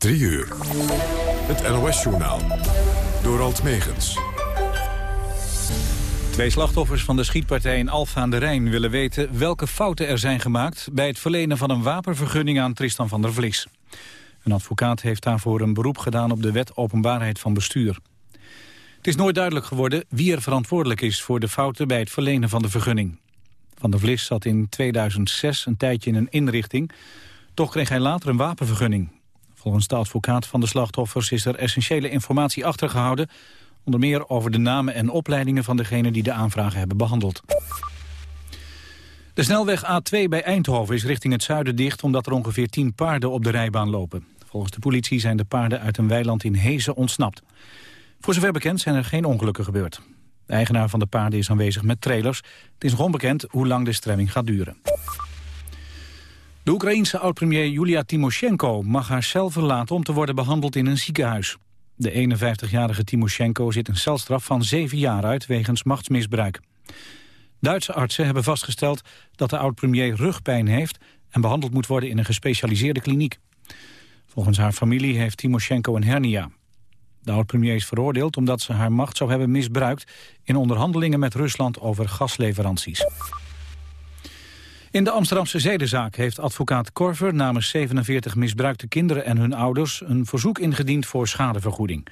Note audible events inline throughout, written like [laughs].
3 uur. Het NOS-journaal. Door Alt Megens. Twee slachtoffers van de schietpartij in Alfa aan de Rijn willen weten welke fouten er zijn gemaakt bij het verlenen van een wapenvergunning aan Tristan van der Vlis. Een advocaat heeft daarvoor een beroep gedaan op de wet openbaarheid van bestuur. Het is nooit duidelijk geworden wie er verantwoordelijk is voor de fouten bij het verlenen van de vergunning. Van der Vlis zat in 2006 een tijdje in een inrichting. Toch kreeg hij later een wapenvergunning. Volgens de advocaat van de slachtoffers is er essentiële informatie achtergehouden... onder meer over de namen en opleidingen van degenen die de aanvragen hebben behandeld. De snelweg A2 bij Eindhoven is richting het zuiden dicht... omdat er ongeveer 10 paarden op de rijbaan lopen. Volgens de politie zijn de paarden uit een weiland in Hezen ontsnapt. Voor zover bekend zijn er geen ongelukken gebeurd. De eigenaar van de paarden is aanwezig met trailers. Het is nog onbekend hoe lang de stremming gaat duren. De Oekraïense oud-premier Julia Timoshenko mag haar cel verlaten om te worden behandeld in een ziekenhuis. De 51-jarige Timoshenko zit een celstraf van zeven jaar uit wegens machtsmisbruik. Duitse artsen hebben vastgesteld dat de oud-premier rugpijn heeft en behandeld moet worden in een gespecialiseerde kliniek. Volgens haar familie heeft Timoshenko een hernia. De oud-premier is veroordeeld omdat ze haar macht zou hebben misbruikt... in onderhandelingen met Rusland over gasleveranties. In de Amsterdamse zedenzaak heeft advocaat Korver namens 47 misbruikte kinderen en hun ouders een verzoek ingediend voor schadevergoeding.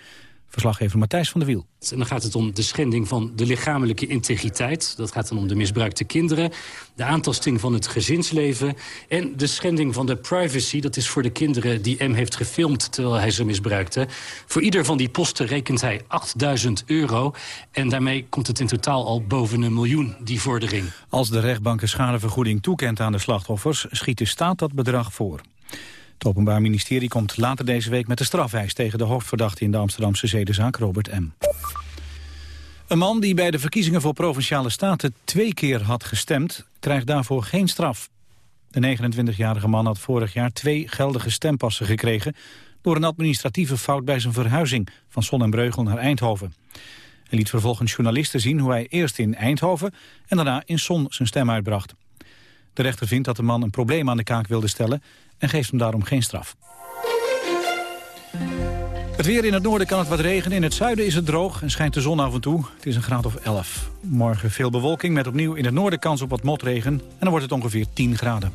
Verslaggever Matthijs van der Wiel. En dan gaat het om de schending van de lichamelijke integriteit. Dat gaat dan om de misbruikte kinderen. De aantasting van het gezinsleven. En de schending van de privacy. Dat is voor de kinderen die M heeft gefilmd terwijl hij ze misbruikte. Voor ieder van die posten rekent hij 8000 euro. En daarmee komt het in totaal al boven een miljoen, die vordering. Als de rechtbank een schadevergoeding toekent aan de slachtoffers... schiet de staat dat bedrag voor. Het Openbaar Ministerie komt later deze week met de strafeis... tegen de hoofdverdachte in de Amsterdamse zedenzaak, Robert M. Een man die bij de verkiezingen voor Provinciale Staten twee keer had gestemd... krijgt daarvoor geen straf. De 29-jarige man had vorig jaar twee geldige stempassen gekregen... door een administratieve fout bij zijn verhuizing van Son en Breugel naar Eindhoven. Hij liet vervolgens journalisten zien hoe hij eerst in Eindhoven... en daarna in Son zijn stem uitbracht. De rechter vindt dat de man een probleem aan de kaak wilde stellen en geeft hem daarom geen straf. Het weer in het noorden kan het wat regenen. In het zuiden is het droog en schijnt de zon af en toe. Het is een graad of 11. Morgen veel bewolking met opnieuw in het noorden kans op wat motregen. En dan wordt het ongeveer 10 graden.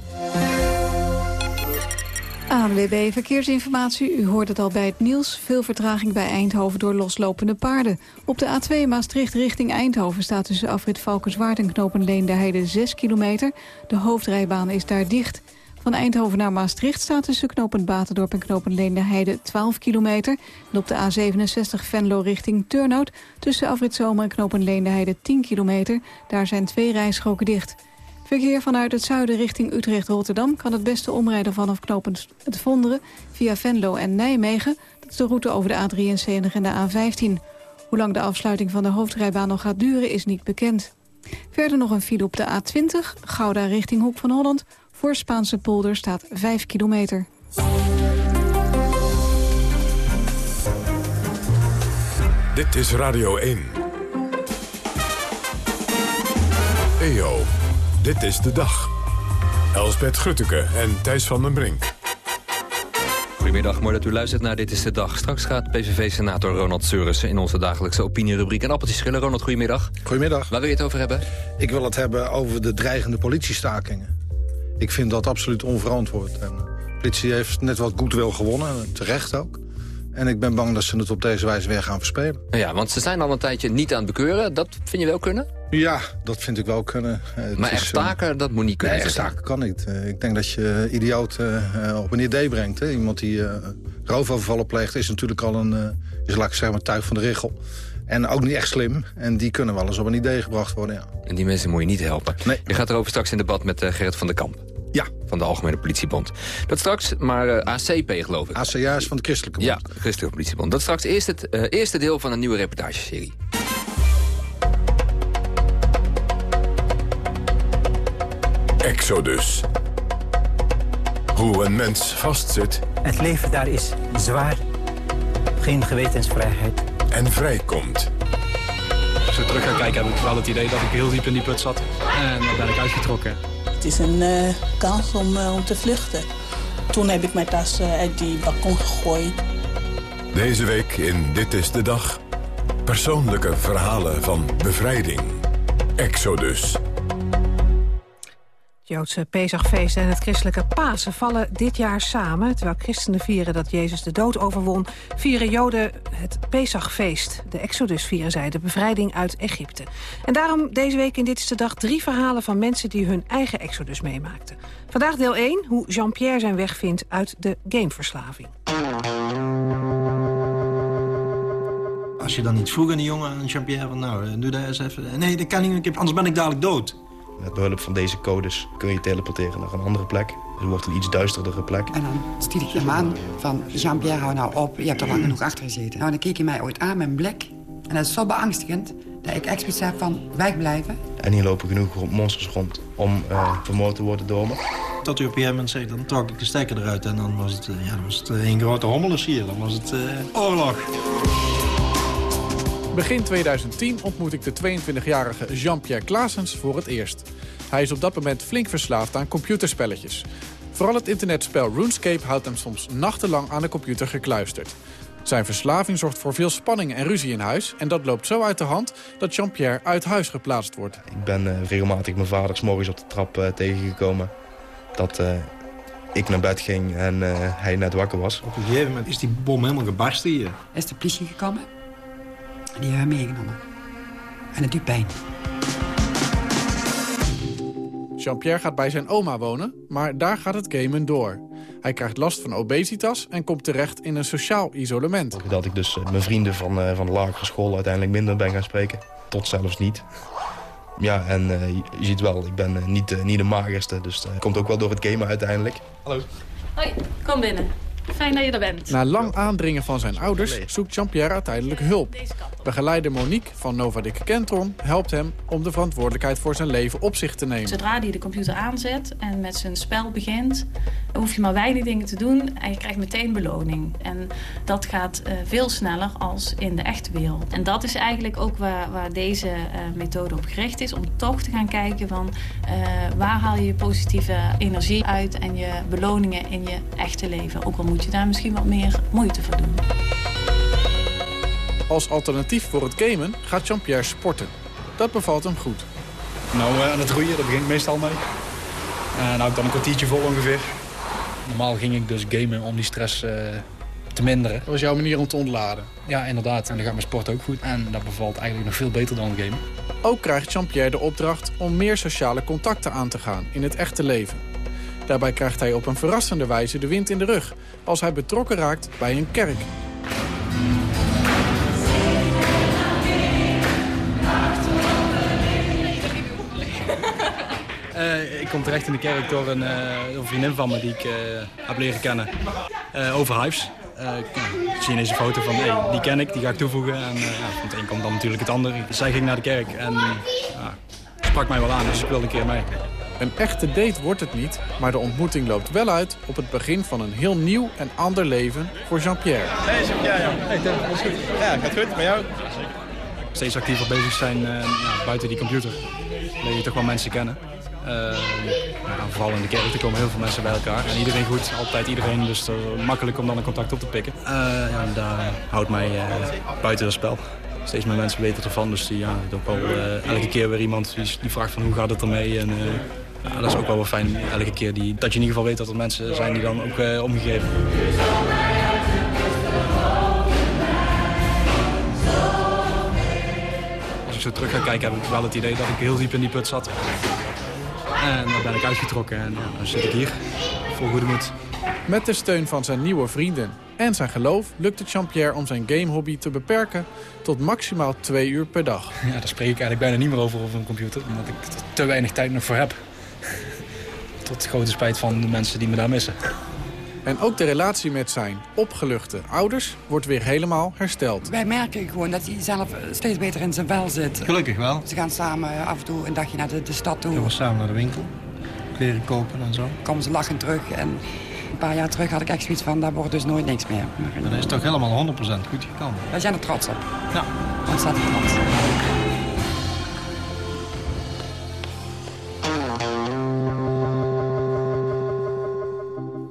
ANWB Verkeersinformatie. U hoort het al bij het nieuws. Veel vertraging bij Eindhoven door loslopende paarden. Op de A2 Maastricht richting Eindhoven staat tussen afrit Valkenswaard en knopen Leende 6 kilometer. De hoofdrijbaan is daar dicht. Van Eindhoven naar Maastricht staat tussen knooppunt Batendorp en knooppunt Leende 12 kilometer. En op de A67 Venlo richting Turnhout tussen Afrit Zomer en knooppunt Leende 10 kilometer. Daar zijn twee rijstroken dicht. Verkeer vanuit het zuiden richting Utrecht-Rotterdam... kan het beste omrijden vanaf knooppunt Het Vonderen via Venlo en Nijmegen. Dat is de route over de A73 en de A15. Hoe lang de afsluiting van de hoofdrijbaan nog gaat duren is niet bekend. Verder nog een file op de A20, Gouda richting Hoek van Holland... Voor Spaanse polder staat 5 kilometer. Dit is Radio 1. EO, dit is de dag. Elsbeth Grutteke en Thijs van den Brink. Goedemiddag, mooi dat u luistert naar Dit is de Dag. Straks gaat PVV-senator Ronald Seurissen in onze dagelijkse opinierubriek... een appeltje schillen. Ronald, goedemiddag. Goedemiddag. Waar wil je het over hebben? Ik wil het hebben over de dreigende politiestakingen. Ik vind dat absoluut onverantwoord. En de politie heeft net wat goed wil gewonnen, terecht ook. En ik ben bang dat ze het op deze wijze weer gaan verspelen. Ja, want ze zijn al een tijdje niet aan het bekeuren. Dat vind je wel kunnen? Ja, dat vind ik wel kunnen. Het maar echt staken, uh, dat moet niet kunnen. Nee, echt staken kan niet. Ik denk dat je idioot uh, op een idee brengt. Hè. Iemand die roofovervallen pleegt is natuurlijk al een, is, laat ik zeggen, tuig van de regel. En ook niet echt slim. En die kunnen wel eens op een idee gebracht worden, ja. En die mensen moet je niet helpen. Nee. Je gaat erover straks in debat met uh, Gerrit van der Kamp. Ja. Van de Algemene Politiebond. Dat straks, maar uh, ACP geloof ik. ACA is van de Christelijke Bond. Ja, de Christelijke Politiebond. Dat straks eerst het uh, eerste deel van een nieuwe reportageserie. Exodus. Hoe een mens vastzit. Het leven daar is zwaar. Geen gewetensvrijheid. En vrijkomt. Als ik terug ga kijken heb ik wel het idee dat ik heel diep in die put zat. En dan ben ik uitgetrokken. Het is een uh, kans om, uh, om te vluchten. Toen heb ik mijn tas uit die balkon gegooid. Deze week in Dit is de Dag. Persoonlijke verhalen van bevrijding. Exodus. Joodse Pesachfeest en het christelijke Pasen vallen dit jaar samen. Terwijl christenen vieren dat Jezus de dood overwon... vieren Joden het Pesachfeest. De Exodus vieren zij, de bevrijding uit Egypte. En daarom deze week in Dit is de Dag drie verhalen van mensen... die hun eigen Exodus meemaakten. Vandaag deel 1, hoe Jean-Pierre zijn weg vindt uit de gameverslaving. Als je dan iets vroeg aan jongen, aan Jean-Pierre, van nou, doe dat eens even. Nee, dat kan niet, anders ben ik dadelijk dood. Met behulp van deze codes kun je teleporteren naar een andere plek. Het wordt een iets duisterdere plek. En dan stiet ik hem aan van Jean-Pierre, hou nou op, je hebt er lang genoeg achter gezeten. Nou, dan keek hij mij ooit aan met een blik. En dat is zo beangstigend dat ik expliciet heb van wegblijven. En hier lopen genoeg monsters rond om uh, vermoord te worden door me. Tot u op een moment zei, dan trok ik de stekker eruit en dan was het, uh, ja, dan was het een grote hommeles hier. Dan was het oorlog. Begin 2010 ontmoet ik de 22-jarige Jean-Pierre Klaasens voor het eerst. Hij is op dat moment flink verslaafd aan computerspelletjes. Vooral het internetspel RuneScape houdt hem soms nachtenlang aan de computer gekluisterd. Zijn verslaving zorgt voor veel spanning en ruzie in huis... en dat loopt zo uit de hand dat Jean-Pierre uit huis geplaatst wordt. Ik ben uh, regelmatig mijn vader 's morgens op de trap uh, tegengekomen... dat uh, ik naar bed ging en hij net wakker was. Op een gegeven moment is die bom helemaal gebarsten hier. Is de politie gekomen? Die hebben we meegenomen. En het doet pijn. Jean-Pierre gaat bij zijn oma wonen, maar daar gaat het gamen door. Hij krijgt last van obesitas en komt terecht in een sociaal isolement. Dat ik dus mijn vrienden van, uh, van de lagere school uiteindelijk minder ben gaan spreken. Tot zelfs niet. Ja, en uh, je, je ziet wel, ik ben uh, niet, uh, niet de magerste. Dus dat komt ook wel door het gamen uiteindelijk. Hallo. Hoi, kom binnen. Fijn dat je er bent. Na lang aandringen van zijn ouders zoekt Jean-Pierre uiteindelijk hulp. Begeleider Monique van Novadik Kentron helpt hem om de verantwoordelijkheid voor zijn leven op zich te nemen. Zodra hij de computer aanzet en met zijn spel begint, hoef je maar weinig dingen te doen en je krijgt meteen beloning. En dat gaat uh, veel sneller als in de echte wereld. En dat is eigenlijk ook waar, waar deze uh, methode op gericht is, om toch te gaan kijken van uh, waar haal je je positieve energie uit en je beloningen in je echte leven. Ook al moet je daar misschien wat meer moeite voor doen. Als alternatief voor het gamen gaat Jean-Pierre sporten. Dat bevalt hem goed. Nou, aan het roeien, daar begin ik meestal mee. En nou ik dan een kwartiertje vol ongeveer. Normaal ging ik dus gamen om die stress uh, te minderen. Dat was jouw manier om te ontladen? Ja, inderdaad. En dan gaat mijn sport ook goed. En dat bevalt eigenlijk nog veel beter dan gamen. Ook krijgt Jean-Pierre de opdracht om meer sociale contacten aan te gaan in het echte leven. Daarbij krijgt hij op een verrassende wijze de wind in de rug... als hij betrokken raakt bij een kerk. Uh, [laughs] ik kom terecht in de kerk door een, uh, een vriendin van me die ik uh, heb leren kennen. over Hives. ik zie ineens een foto van, hey, die ken ik, die ga ik toevoegen. En ja, van het een komt dan natuurlijk het ander. Zij ging naar de kerk en sprak mij wel aan, dus ik een keer mee. Een echte date wordt het niet, maar de ontmoeting loopt wel uit op het begin van een heel nieuw en ander leven voor Jean-Pierre. Hey Jean-Pierre. Hey Tim, alles goed? Ja, gaat goed, met jou? Steeds actiever bezig zijn uh, ja, buiten die computer. Leer je toch wel mensen kennen. Uh, ja, vooral in de kerk, er komen heel veel mensen bij elkaar. En iedereen goed, altijd iedereen, dus uh, makkelijk om dan een contact op te pikken. ja, daar houdt mij buiten het spel steeds meer mensen weten ervan. Dus die, ja, ook wel, uh, elke keer weer iemand die, die, vraagt van hoe gaat het ermee. En, uh, ja, dat is ook wel wel fijn elke keer die, dat je in ieder geval weet dat er mensen zijn die dan ook uh, omgegeven. Als ik zo terug ga kijken heb ik wel het idee dat ik heel diep in die put zat. En dan ben ik uitgetrokken en ja, dan zit ik hier vol goede moed. Met de steun van zijn nieuwe vrienden en zijn geloof lukt het Jean-Pierre om zijn gamehobby te beperken tot maximaal twee uur per dag. Ja, daar spreek ik eigenlijk bijna niet meer over op een computer, omdat ik er te weinig tijd nog voor heb. Tot grote spijt van de mensen die me daar missen. En ook de relatie met zijn opgeluchte ouders wordt weer helemaal hersteld. Wij merken gewoon dat hij zelf steeds beter in zijn vel zit. Gelukkig wel. Ze gaan samen af en toe een dagje naar de, de stad toe. We gaan samen naar de winkel. Kleren kopen en zo. Komen ze lachend terug en een paar jaar terug had ik echt zoiets van, daar wordt dus nooit niks meer. Maar dat is toch helemaal 100% goed gekomen? Wij zijn er trots op. Ja. Ontzettend trots.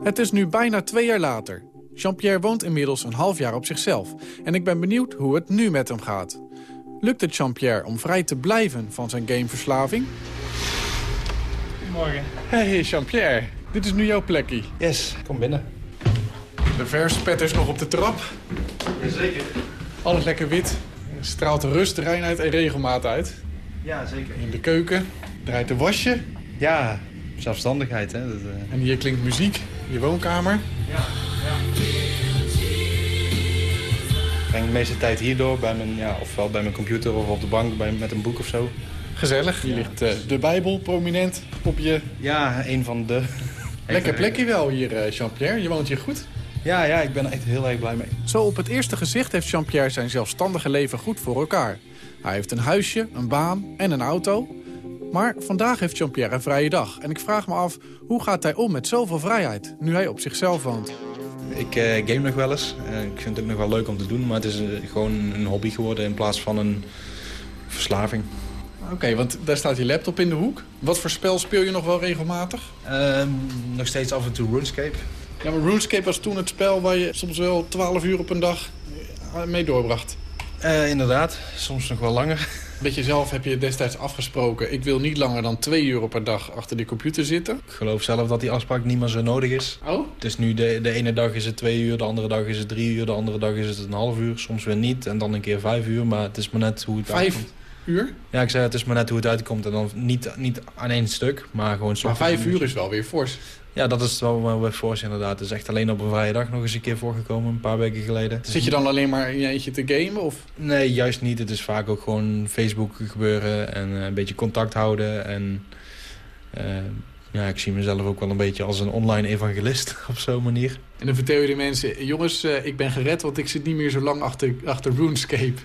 Het is nu bijna twee jaar later. Jean-Pierre woont inmiddels een half jaar op zichzelf. En ik ben benieuwd hoe het nu met hem gaat. Lukt het Jean-Pierre om vrij te blijven van zijn gameverslaving? Goedemorgen. Hey Jean-Pierre, dit is nu jouw plekje. Yes, kom binnen. De verspetters nog op de trap. Jazeker. Alles lekker wit. Straalt rust, reinheid en regelmaat uit. Ja, zeker. In de keuken draait de wasje. Ja, zelfstandigheid. Hè? Dat, uh... En hier klinkt muziek, je woonkamer. Ja, ja. Ik breng de meeste tijd hierdoor, bij mijn, ja, ofwel bij mijn computer of op de bank bij, met een boek of zo. Gezellig. Hier ligt uh, de Bijbel prominent op je... Ja, een van de... [laughs] Lekker plekje wel hier, uh, Jean-Pierre. Je woont hier goed. Ja, ja, ik ben er echt heel erg blij mee. Zo op het eerste gezicht heeft Jean-Pierre zijn zelfstandige leven goed voor elkaar. Hij heeft een huisje, een baan en een auto. Maar vandaag heeft Jean-Pierre een vrije dag. En ik vraag me af, hoe gaat hij om met zoveel vrijheid... nu hij op zichzelf woont? Ik uh, game nog wel eens. Uh, ik vind het ook nog wel leuk om te doen. Maar het is uh, gewoon een hobby geworden in plaats van een verslaving. Oké, okay, want daar staat je laptop in de hoek. Wat voor spel speel je nog wel regelmatig? Ehm, nog steeds af en toe RuneScape. Ja, maar RuneScape was toen het spel waar je soms wel 12 uur op een dag mee doorbracht. Uh, inderdaad, soms nog wel langer. Met jezelf heb je destijds afgesproken... ik wil niet langer dan twee uur per dag achter die computer zitten. Ik geloof zelf dat die afspraak niet meer zo nodig is. Oh? Dus nu de, de ene dag is het twee uur, de andere dag is het drie uur... de andere dag is het een half uur, soms weer niet. En dan een keer vijf uur, maar het is maar net hoe het Vijf uitkomt. uur? Ja, ik zei het is maar net hoe het uitkomt. En dan niet, niet aan één stuk, maar gewoon... Maar vijf uur is wel weer fors. Ja, dat is wel weer fors inderdaad. Het is echt alleen op een vrije dag nog eens een keer voorgekomen, een paar weken geleden. Zit je dan alleen maar in je eentje te gamen? Of? Nee, juist niet. Het is vaak ook gewoon Facebook gebeuren en uh, een beetje contact houden. En uh, ja, ik zie mezelf ook wel een beetje als een online evangelist [laughs] op zo'n manier. En dan vertel je de mensen, jongens, uh, ik ben gered, want ik zit niet meer zo lang achter, achter RuneScape.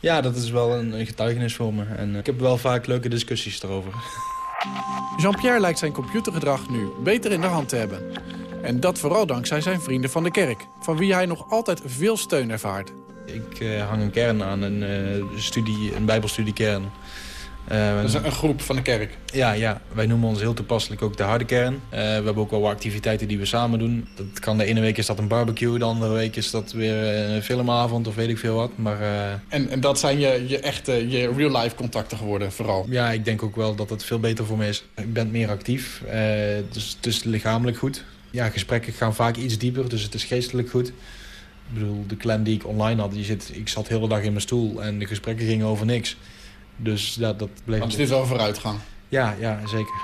Ja, dat is wel een, een getuigenis voor me. En ik heb wel vaak leuke discussies erover. [laughs] Jean-Pierre lijkt zijn computergedrag nu beter in de hand te hebben. En dat vooral dankzij zijn vrienden van de kerk, van wie hij nog altijd veel steun ervaart. Ik uh, hang een kern aan, een, uh, studie, een bijbelstudiekern. Uh, dat is een groep van de kerk? Ja, ja, wij noemen ons heel toepasselijk ook de harde kern. Uh, we hebben ook wel wat activiteiten die we samen doen. Dat kan de ene week is dat een barbecue, de andere week is dat weer een filmavond of weet ik veel wat. Maar, uh... en, en dat zijn je, je echte, je real-life contacten geworden vooral? Ja, ik denk ook wel dat het veel beter voor me is. Ik ben meer actief, dus het is lichamelijk goed. Ja, gesprekken gaan vaak iets dieper, dus het is geestelijk goed. Ik bedoel, de clan die ik online had, die zit, ik zat de hele dag in mijn stoel en de gesprekken gingen over niks. Dus ja, dat bleef... Want het is wel vooruitgang. Ja, ja, zeker.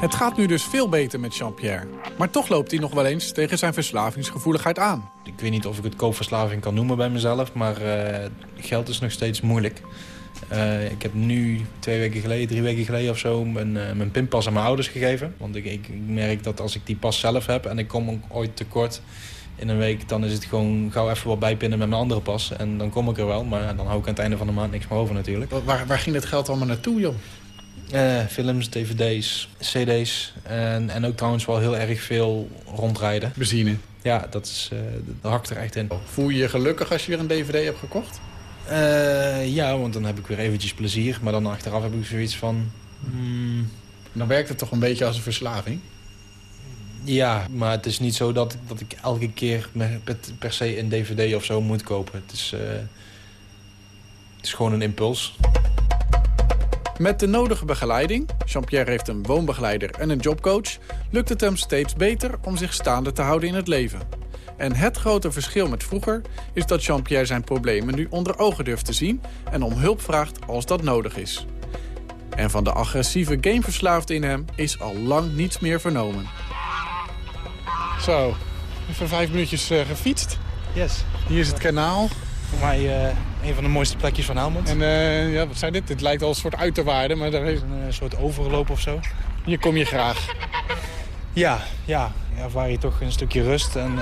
Het gaat nu dus veel beter met Jean-Pierre. Maar toch loopt hij nog wel eens tegen zijn verslavingsgevoeligheid aan. Ik weet niet of ik het koopverslaving kan noemen bij mezelf, maar uh, geld is nog steeds moeilijk. Uh, ik heb nu twee weken geleden, drie weken geleden of zo, mijn, uh, mijn pinpas aan mijn ouders gegeven. Want ik, ik, merk dat als ik die pas zelf heb en ik kom ooit tekort in een week, dan is het gewoon gauw even wat bijpinnen met mijn andere pas. En dan kom ik er wel, maar dan hou ik aan het einde van de maand niks meer over natuurlijk. Waar, waar ging het geld allemaal naartoe, joh? Uh, films, dvd's, cd's en, en ook trouwens wel heel erg veel rondrijden. Benzine? Ja, dat, is, uh, dat hakt er echt in. Voel je je gelukkig als je weer een dvd hebt gekocht? Uh, ja, want dan heb ik weer eventjes plezier. Maar dan achteraf heb ik zoiets van... Hmm, dan werkt het toch een beetje als een verslaving? Ja, maar het is niet zo dat, dat ik elke keer met, per se een dvd of zo moet kopen. Het is, uh, het is gewoon een impuls. Met de nodige begeleiding, Jean-Pierre heeft een woonbegeleider en een jobcoach... lukt het hem steeds beter om zich staande te houden in het leven. En het grote verschil met vroeger is dat Jean-Pierre zijn problemen nu onder ogen durft te zien... en om hulp vraagt als dat nodig is. En van de agressieve gameverslaafde in hem is al lang niets meer vernomen. Zo, even vijf minuutjes uh, gefietst. Yes. Hier is het kanaal. Voor mij uh, een van de mooiste plekjes van Helmond. En uh, ja, wat zijn dit? Dit lijkt al een soort uiterwaarde, maar daar is een soort overloop of zo. Hier kom je graag. Ja, ja. Ervaar je toch een stukje rust. En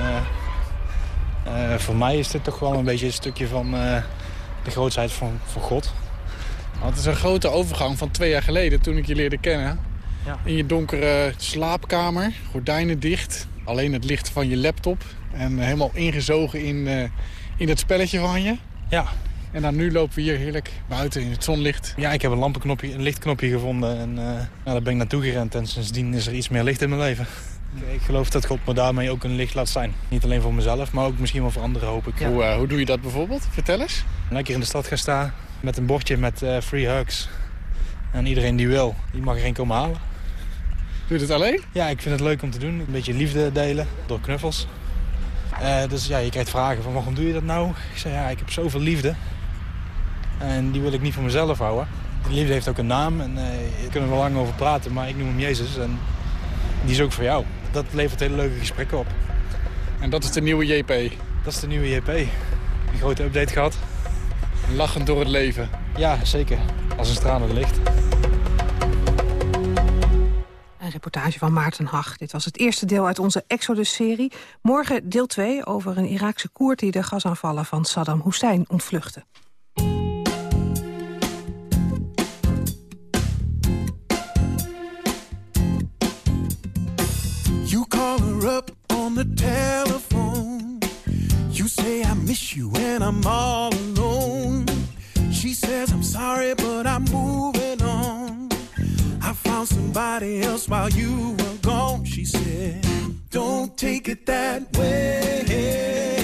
voor mij is dit toch wel een beetje een stukje van de grootheid van, van God. Want het is een grote overgang van twee jaar geleden toen ik je leerde kennen. Ja. In je donkere slaapkamer, gordijnen dicht. Alleen het licht van je laptop. En helemaal ingezogen in, uh, in het spelletje van je. Ja. En dan nu lopen we hier heerlijk buiten in het zonlicht. Ja, ik heb een lampenknopje, een lichtknopje gevonden. En uh, nou, daar ben ik naartoe gerend. En sindsdien is er iets meer licht in mijn leven. Ik geloof dat God me daarmee ook een licht laat zijn. Niet alleen voor mezelf, maar ook misschien wel voor anderen, hoop ik. Hoe, uh, hoe doe je dat bijvoorbeeld? Vertel eens. Lekker in de stad gaan staan met een bordje met free hugs. En iedereen die wil, die mag er een komen halen. Doe je het alleen? Ja, ik vind het leuk om te doen. Een beetje liefde delen door knuffels. Uh, dus ja, je krijgt vragen van waarom doe je dat nou? Ik zeg ja, ik heb zoveel liefde. En die wil ik niet voor mezelf houden. Die liefde heeft ook een naam en uh, daar kunnen we lang over praten, maar ik noem hem Jezus en die is ook voor jou. Dat levert hele leuke gesprekken op. En dat is de nieuwe JP? Dat is de nieuwe JP. Een grote update gehad. Lachend door het leven. Ja, zeker. Als een stralend licht. Een reportage van Maarten Hag. Dit was het eerste deel uit onze Exodus-serie. Morgen deel 2 over een Iraakse koert die de gasaanvallen van Saddam Hussein ontvluchtte. You call her up on the telephone. You say I miss you and I'm all alone. She says I'm sorry but I'm moving on. I found somebody else while you were gone. She said, Don't take it that way.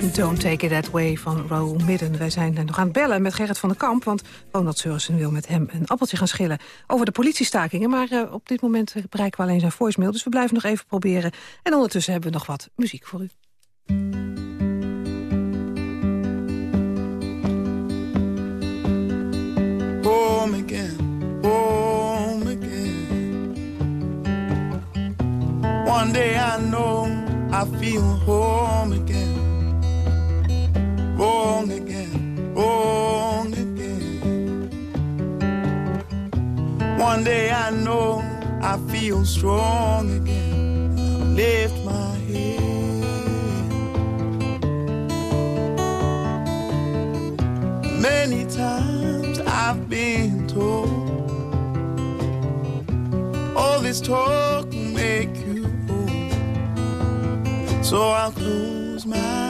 Don't Take It That Way van Raoul Midden. Wij zijn nog aan het bellen met Gerrit van den Kamp... want Ronald Sursen wil met hem een appeltje gaan schillen... over de politiestakingen. Maar uh, op dit moment bereiken we alleen zijn voicemail... dus we blijven nog even proberen. En ondertussen hebben we nog wat muziek voor u. home again, home again. One day I know I feel home home again, home again. One day I know I feel strong again. I lift my head. Many times I've been told all this talk make you old. So I'll close my eyes,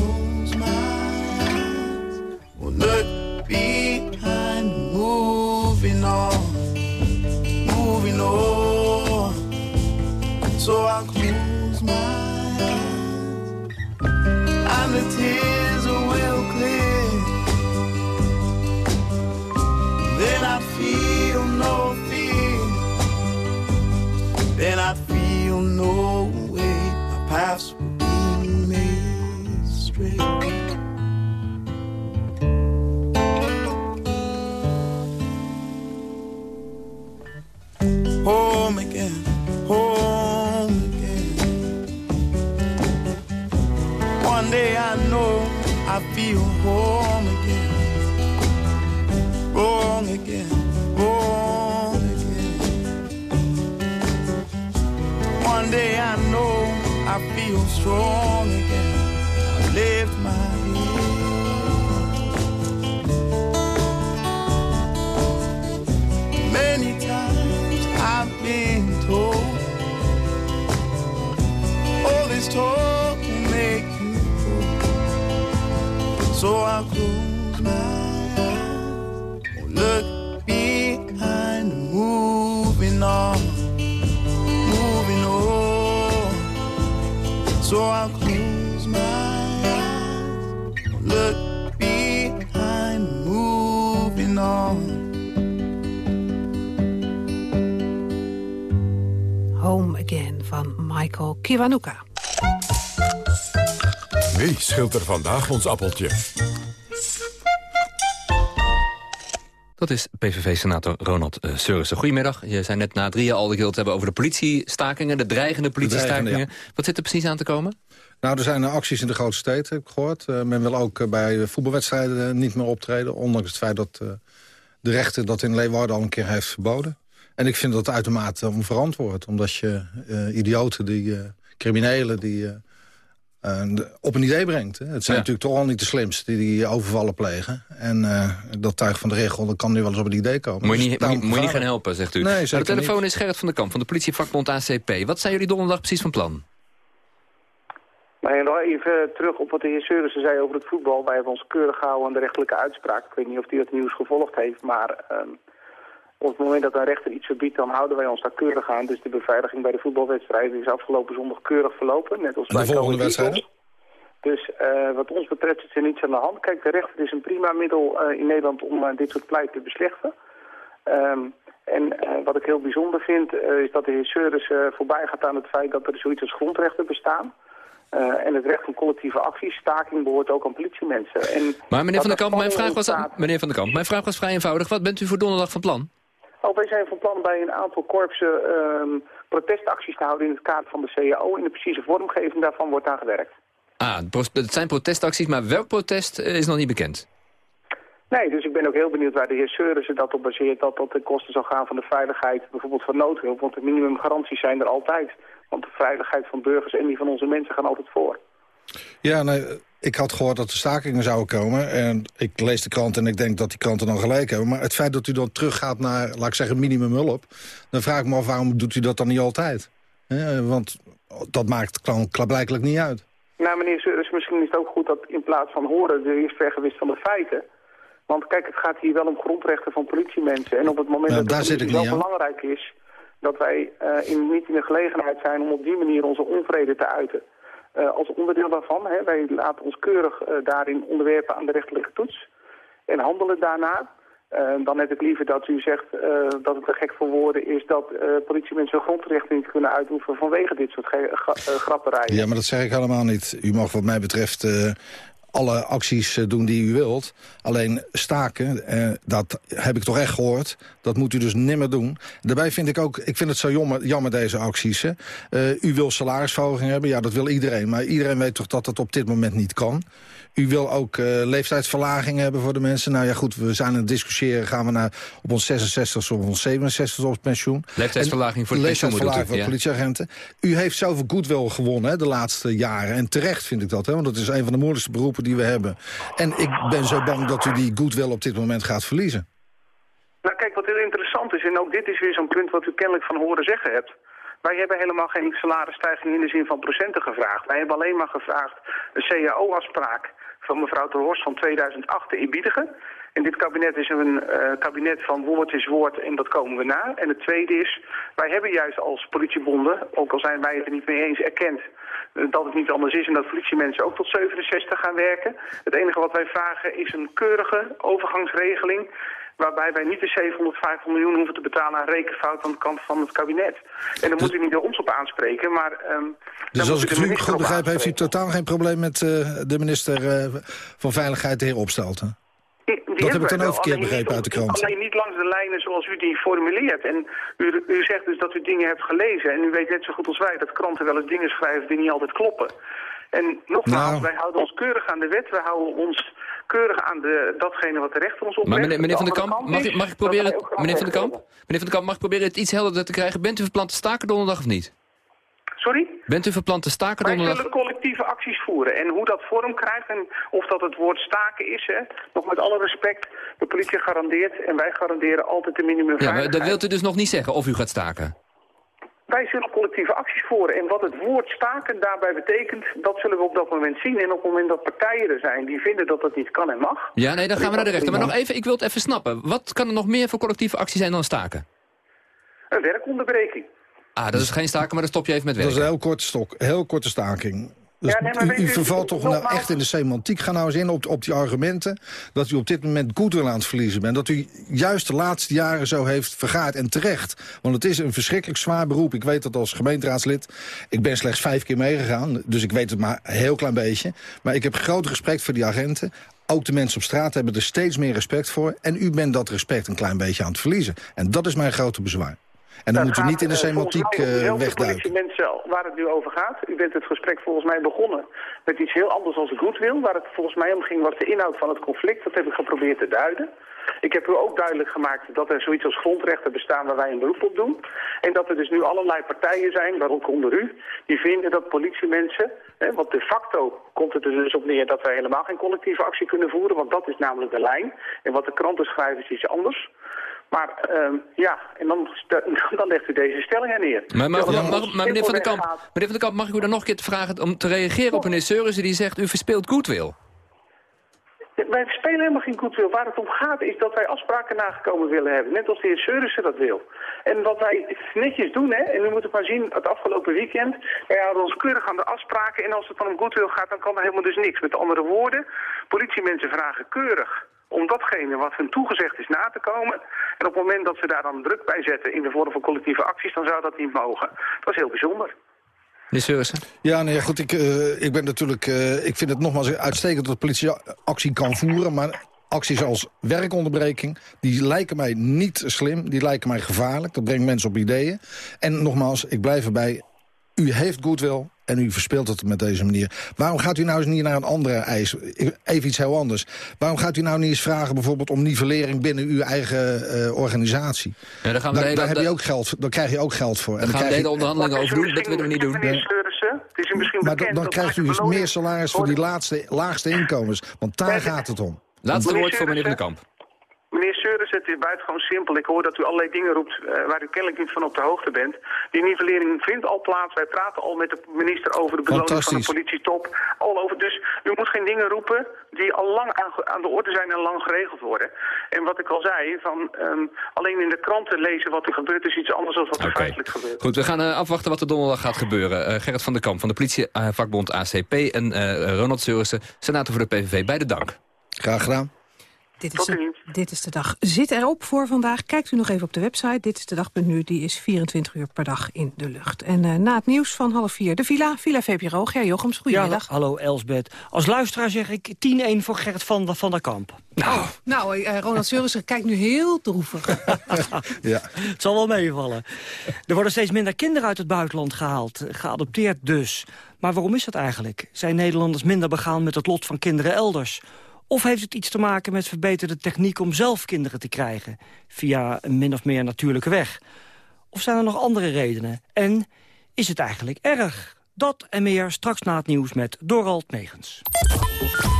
strong again. I lift my head. Many times I've been told all this talk make you. So I'll Michael Kiwanuka. Wie schilt er vandaag ons appeltje? Dat is PVV-senator Ronald uh, Seurissen. Goedemiddag. Je zei net na drieën al gewild hebben over de politiestakingen, de dreigende politiestakingen. dreigende, Wat zit er precies aan te komen? Nou, er zijn uh, acties in de grote steden, heb ik gehoord. Uh, men wil ook uh, bij voetbalwedstrijden niet meer optreden. Ondanks het feit dat de rechter dat in Leeuwarden al een keer heeft verboden. En ik vind dat uitermate onverantwoord. Omdat je idioten, die criminelen, die op een idee brengt. Hè. Het zijn Ja. natuurlijk toch al niet de slimste die die overvallen plegen. En dat tuig van de regel, dat kan nu wel eens op een idee komen. Moet je Dus niet, moet daarom je, moet je niet gaan helpen, zegt u. Nee, de telefoon niet. is Gerrit van der Kamp van de politievakbond ACP. Wat zijn jullie donderdag precies van plan? Maar nog even terug op wat de heer Seurissen zei over het voetbal. Wij hebben ons keurig gehouden aan de rechtelijke uitspraak. Ik weet niet of hij het nieuws gevolgd heeft, maar ehm, op het moment dat een rechter iets verbiedt, dan houden wij ons daar keurig aan. Dus de beveiliging bij de voetbalwedstrijden is afgelopen zondag keurig verlopen. Net als De bij volgende Go Ahead wedstrijden? Dus eh, wat ons betreft is er niets aan de hand. Kijk, de rechter is een prima middel eh, in Nederland om eh, dit soort pleit te beslechten. Ehm, en eh, wat ik heel bijzonder vind, eh, is dat de heer Seuris eh, voorbij gaat aan het feit dat er zoiets als grondrechten bestaan. Eh, en het recht van collectieve acties, staking behoort ook aan politiemensen. En Maar meneer van der er Kamp, mijn vraag, was, meneer van der Kamp, mijn vraag was vrij eenvoudig. Wat bent u voor donderdag van plan? Oh, wij zijn van plan bij een aantal korpsen ehm, protestacties te houden in het kader van de CAO. In de precieze vormgeving daarvan wordt aan gewerkt. Ah, het zijn protestacties, maar welk protest eh, is nog niet bekend? Nee, dus ik ben ook heel benieuwd waar de heer Seurissen dat op baseert. Dat dat ten koste zal gaan van de veiligheid, bijvoorbeeld van noodhulp. Want de minimumgaranties zijn er altijd. Want de veiligheid van burgers en die van onze mensen gaan altijd voor. Ja, nee, ik had gehoord dat er stakingen zouden komen. En ik lees de krant en ik denk dat die kranten dan gelijk hebben. Maar het feit dat u dan teruggaat naar, laat ik zeggen, minimumhulp... dan vraag ik me af, waarom doet u dat dan niet altijd? Want dat maakt kla- klaarblijkelijk niet uit. Nou, meneer Seurissen, misschien is het ook goed dat in plaats van horen... er eerst vergewist van de feiten. Want kijk, het gaat hier wel om grondrechten van politiemensen. En op het moment Ja, dat het wel aan. belangrijk is... dat wij eh, in, niet in de gelegenheid zijn om op die manier onze onvrede te uiten... Eh, als onderdeel daarvan, hè, wij laten ons keurig eh, daarin onderwerpen aan de rechterlijke toets en handelen daarna. Eh, dan heb ik liever dat u zegt dat het te gek voor woorden is... dat uh, politiemensen hun grondrecht niet kunnen uitoefenen vanwege dit soort grapperijen. Ja, maar dat zeg ik helemaal niet. U mag wat mij betreft alle acties doen die u wilt. Alleen staken, dat heb ik toch echt gehoord. Dat moet u dus nimmer doen. Daarbij vind ik ook, ik vind het zo jammer, jammer deze acties. Hè. u wil salarisverhoging hebben, ja dat wil iedereen. Maar iedereen weet toch dat dat op dit moment niet kan. U wil ook uh, leeftijdsverlaging hebben voor de mensen. Nou ja, goed, we zijn aan het discussiëren. Gaan we naar op ons 66 of ons 67 op pensioen. Leeftijdsverlaging voor de Leeftijdsverlaging voor politieagenten. U heeft zoveel goodwill gewonnen hè, de laatste jaren. En terecht vind ik dat, hè, want dat is een van de moeilijkste beroepen die we hebben. En ik ben zo bang dat u die goodwill op dit moment gaat verliezen. Nou kijk, wat heel interessant is, en ook dit is weer zo'n punt wat u kennelijk van horen zeggen hebt... Wij hebben helemaal geen salarisstijging in de zin van procenten gevraagd. Wij hebben alleen maar gevraagd een CAO-afspraak van mevrouw Ter Horst van 2008 te inbiedigen. En dit kabinet is een uh, kabinet van woord is woord en dat komen we na. En het tweede is, wij hebben juist als politiebonden, ook al zijn wij het er niet mee eens, erkend uh, dat het niet anders is en dat politiemensen ook tot 67 gaan werken. Het enige wat wij vragen is een keurige overgangsregeling waarbij wij niet de 750 miljoen hoeven te betalen aan rekenfout aan de kant van het kabinet. En dan moet u niet ons op aanspreken, maar... Um, dus als ik het goed begrijp, heeft u totaal geen probleem met uh, de minister uh, van Veiligheid, de heer Opstelten? dat heb ik dan ook verkeerd begrepen uit de krant. Alleen niet langs de lijnen zoals u die formuleert. En u, u zegt dus dat u dingen hebt gelezen. En u weet net zo goed als wij dat kranten wel eens dingen schrijven die niet altijd kloppen. En nogmaals, nou. wij houden ons keurig aan de wet. Wij houden ons keurig aan de, datgene wat de rechter ons oplegt. Maar meneer, meneer Van der Kamp, mag, ik, mag ik proberen, meneer Van der Kamp, meneer Van der Kamp, mag ik proberen het iets helderder te krijgen? Bent u verplant te staken donderdag of niet? Sorry? Bent u verplant te staken Wij donderdag? Wij zullen collectieve acties voeren. En hoe dat vorm krijgt en of dat het woord staken is, hè, nog met alle respect, de politie garandeert en wij garanderen altijd de minimumveiligheid. Ja, maar dat wilt u dus nog niet zeggen of u gaat staken? Wij zullen collectieve acties voeren. En wat het woord staken daarbij betekent, dat zullen we op dat moment zien. En op het moment dat partijen er zijn die vinden dat dat niet kan en mag... Ja, nee, dan gaan we naar de rechter. Maar nog even, ik wil het even snappen. Wat kan er nog meer voor collectieve actie zijn dan staken? Een werkonderbreking. Ah, dat is geen staken, maar dan stop je even met werken. Dat is een heel korte, stok, heel korte staking. Dus ja, nee, u, u vervalt toch nou echt in de semantiek. Ga nou eens in op, op die argumenten dat u op dit moment goodwill aan het verliezen bent. Dat u juist de laatste jaren zo heeft vergaard en terecht. Want het is een verschrikkelijk zwaar beroep. Ik weet dat als gemeenteraadslid. Ik ben slechts vijf keer meegegaan, dus ik weet het maar een heel klein beetje. Maar ik heb groot respect voor die agenten. Ook de mensen op straat hebben er steeds meer respect voor. En u bent dat respect een klein beetje aan het verliezen. En dat is mijn grote bezwaar. En dan moet u niet in de eh, semantiek uh, wegduiken. mensen waar het nu over gaat. U bent het gesprek volgens mij begonnen met iets heel anders als goed wil. Waar het volgens mij om ging was de inhoud van het conflict. Dat heb ik geprobeerd te duiden. Ik heb u ook duidelijk gemaakt dat er zoiets als grondrechten bestaan waar wij een beroep op doen. En dat er dus nu allerlei partijen zijn, waaronder u, die vinden dat politiemensen, hè, want de facto komt het er dus op neer dat wij helemaal geen collectieve actie kunnen voeren, want dat is namelijk de lijn. En wat de kranten schrijven is iets anders. Maar uh, ja, en dan, [laughs] dan legt u deze stellingen neer. Maar, maar, maar, maar meneer, van der Kamp, meneer Van der Kamp, mag ik u dan nog een keer vragen om te reageren op meneer Seurissen die zegt u verspeelt goodwill? Wij spelen helemaal geen goodwill. Waar het om gaat is dat wij afspraken nagekomen willen hebben. Net als de heer Seurissen dat wil. En wat wij netjes doen, hè, en u moet het maar zien, het afgelopen weekend, wij houden ons keurig aan de afspraken. En als het dan om goodwill gaat, dan kan er helemaal dus niks. Met andere woorden, politiemensen vragen keurig om datgene wat hun toegezegd is na te komen. En op het moment dat ze daar dan druk bij zetten in de vorm van collectieve acties, dan zou dat niet mogen. Dat is heel bijzonder. Meneer Ja, nee, goed, ik, uh, ik ben natuurlijk... Uh, ik vind het nogmaals uitstekend dat de politie actie kan voeren... maar acties als werkonderbreking, die lijken mij niet slim. Die lijken mij gevaarlijk. Dat brengt mensen op ideeën. En nogmaals, ik blijf erbij. U heeft goodwill en u verspeelt het met deze manier. Waarom gaat u nou eens niet naar een andere eis? Even iets heel anders. Waarom gaat u nou niet eens vragen bijvoorbeeld om nivellering binnen uw eigen uh, organisatie? Ja, dan gaan we daar, daar heb je ook geld, daar krijg je ook geld voor. En dan gaan we de onderhandelingen over doen, dat willen we niet doen. Maar dan, dan krijgt u dus meer salaris voor die laatste, laagste inkomens. Want daar gaat het om. Laatste woord voor meneer Van den Kamp. Meneer Seures, het is buitengewoon simpel. Ik hoor dat u allerlei dingen roept uh, waar u kennelijk niet van op de hoogte bent. Die nivellering vindt al plaats. Wij praten al met de minister over de beloning van de politietop. Al over. Dus u moet geen dingen roepen die al lang aan, aan de orde zijn en lang geregeld worden. En wat ik al zei, van um, alleen in de kranten lezen wat er gebeurt is iets anders dan wat er okay. feitelijk gebeurt. Goed, we gaan uh, afwachten wat er donderdag gaat gebeuren. Uh, Gerrit van der Kamp van de politievakbond ACP en Ronald Seurissen, senator voor de PVV. Beide dank. Graag gedaan. Dit is, de, dit is de dag. Zit erop voor vandaag. Kijkt u nog even op de website. Dit is de dag.nu. Die is 24 uur per dag in de lucht. En uh, na het nieuws van half vier de Villa. Villa VPRO. Ger Jochems, goedemiddag. Ja, hallo Elsbeth. Als luisteraar zeg ik 10-1 voor Gert van, van der Kamp. Nou, oh, nou uh, Ronald Seurissen kijkt nu heel droevig. [laughs] ja. Het zal wel meevallen. Er worden steeds minder kinderen uit het buitenland gehaald. Geadopteerd dus. Maar waarom is dat eigenlijk? Zijn Nederlanders minder begaan met het lot van kinderen elders? Of heeft het iets te maken met verbeterde techniek om zelf kinderen te krijgen? Via een min of meer natuurlijke weg? Of zijn er nog andere redenen? En is het eigenlijk erg? Dat en meer straks na het nieuws met Dorald Megens.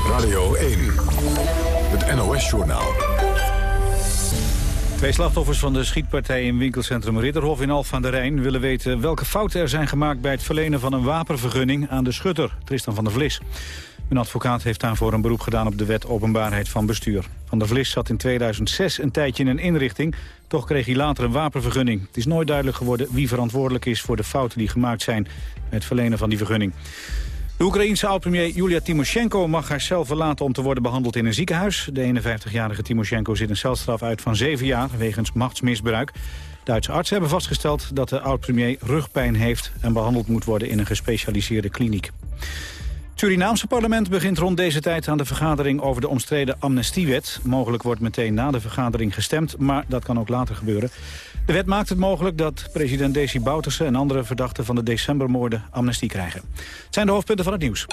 Radio 1, het NOS-journaal. Twee slachtoffers van de schietpartij in winkelcentrum Ridderhof in Alphen aan de Rijn... willen weten welke fouten er zijn gemaakt bij het verlenen van een wapenvergunning aan de schutter, Tristan van der Vlis. Een advocaat heeft daarvoor een beroep gedaan op de wet openbaarheid van bestuur. Van der Vlis zat in 2006 een tijdje in een inrichting. Toch kreeg hij later een wapenvergunning. Het is nooit duidelijk geworden wie verantwoordelijk is voor de fouten die gemaakt zijn... bij het verlenen van die vergunning. De Oekraïense oud-premier Julia Timoshenko mag haarzelf verlaten om te worden behandeld in een ziekenhuis. De 51-jarige Timoshenko zit een celstraf uit van 7 jaar wegens machtsmisbruik. Duitse artsen hebben vastgesteld dat de oud-premier rugpijn heeft en behandeld moet worden in een gespecialiseerde kliniek. Surinaamse parlement begint rond deze tijd aan de vergadering over de omstreden amnestiewet. Mogelijk wordt meteen na de vergadering gestemd, maar dat kan ook later gebeuren. De wet maakt het mogelijk dat president Desi Bouterse en andere verdachten van de decembermoorden amnestie krijgen. Het zijn de hoofdpunten van het nieuws.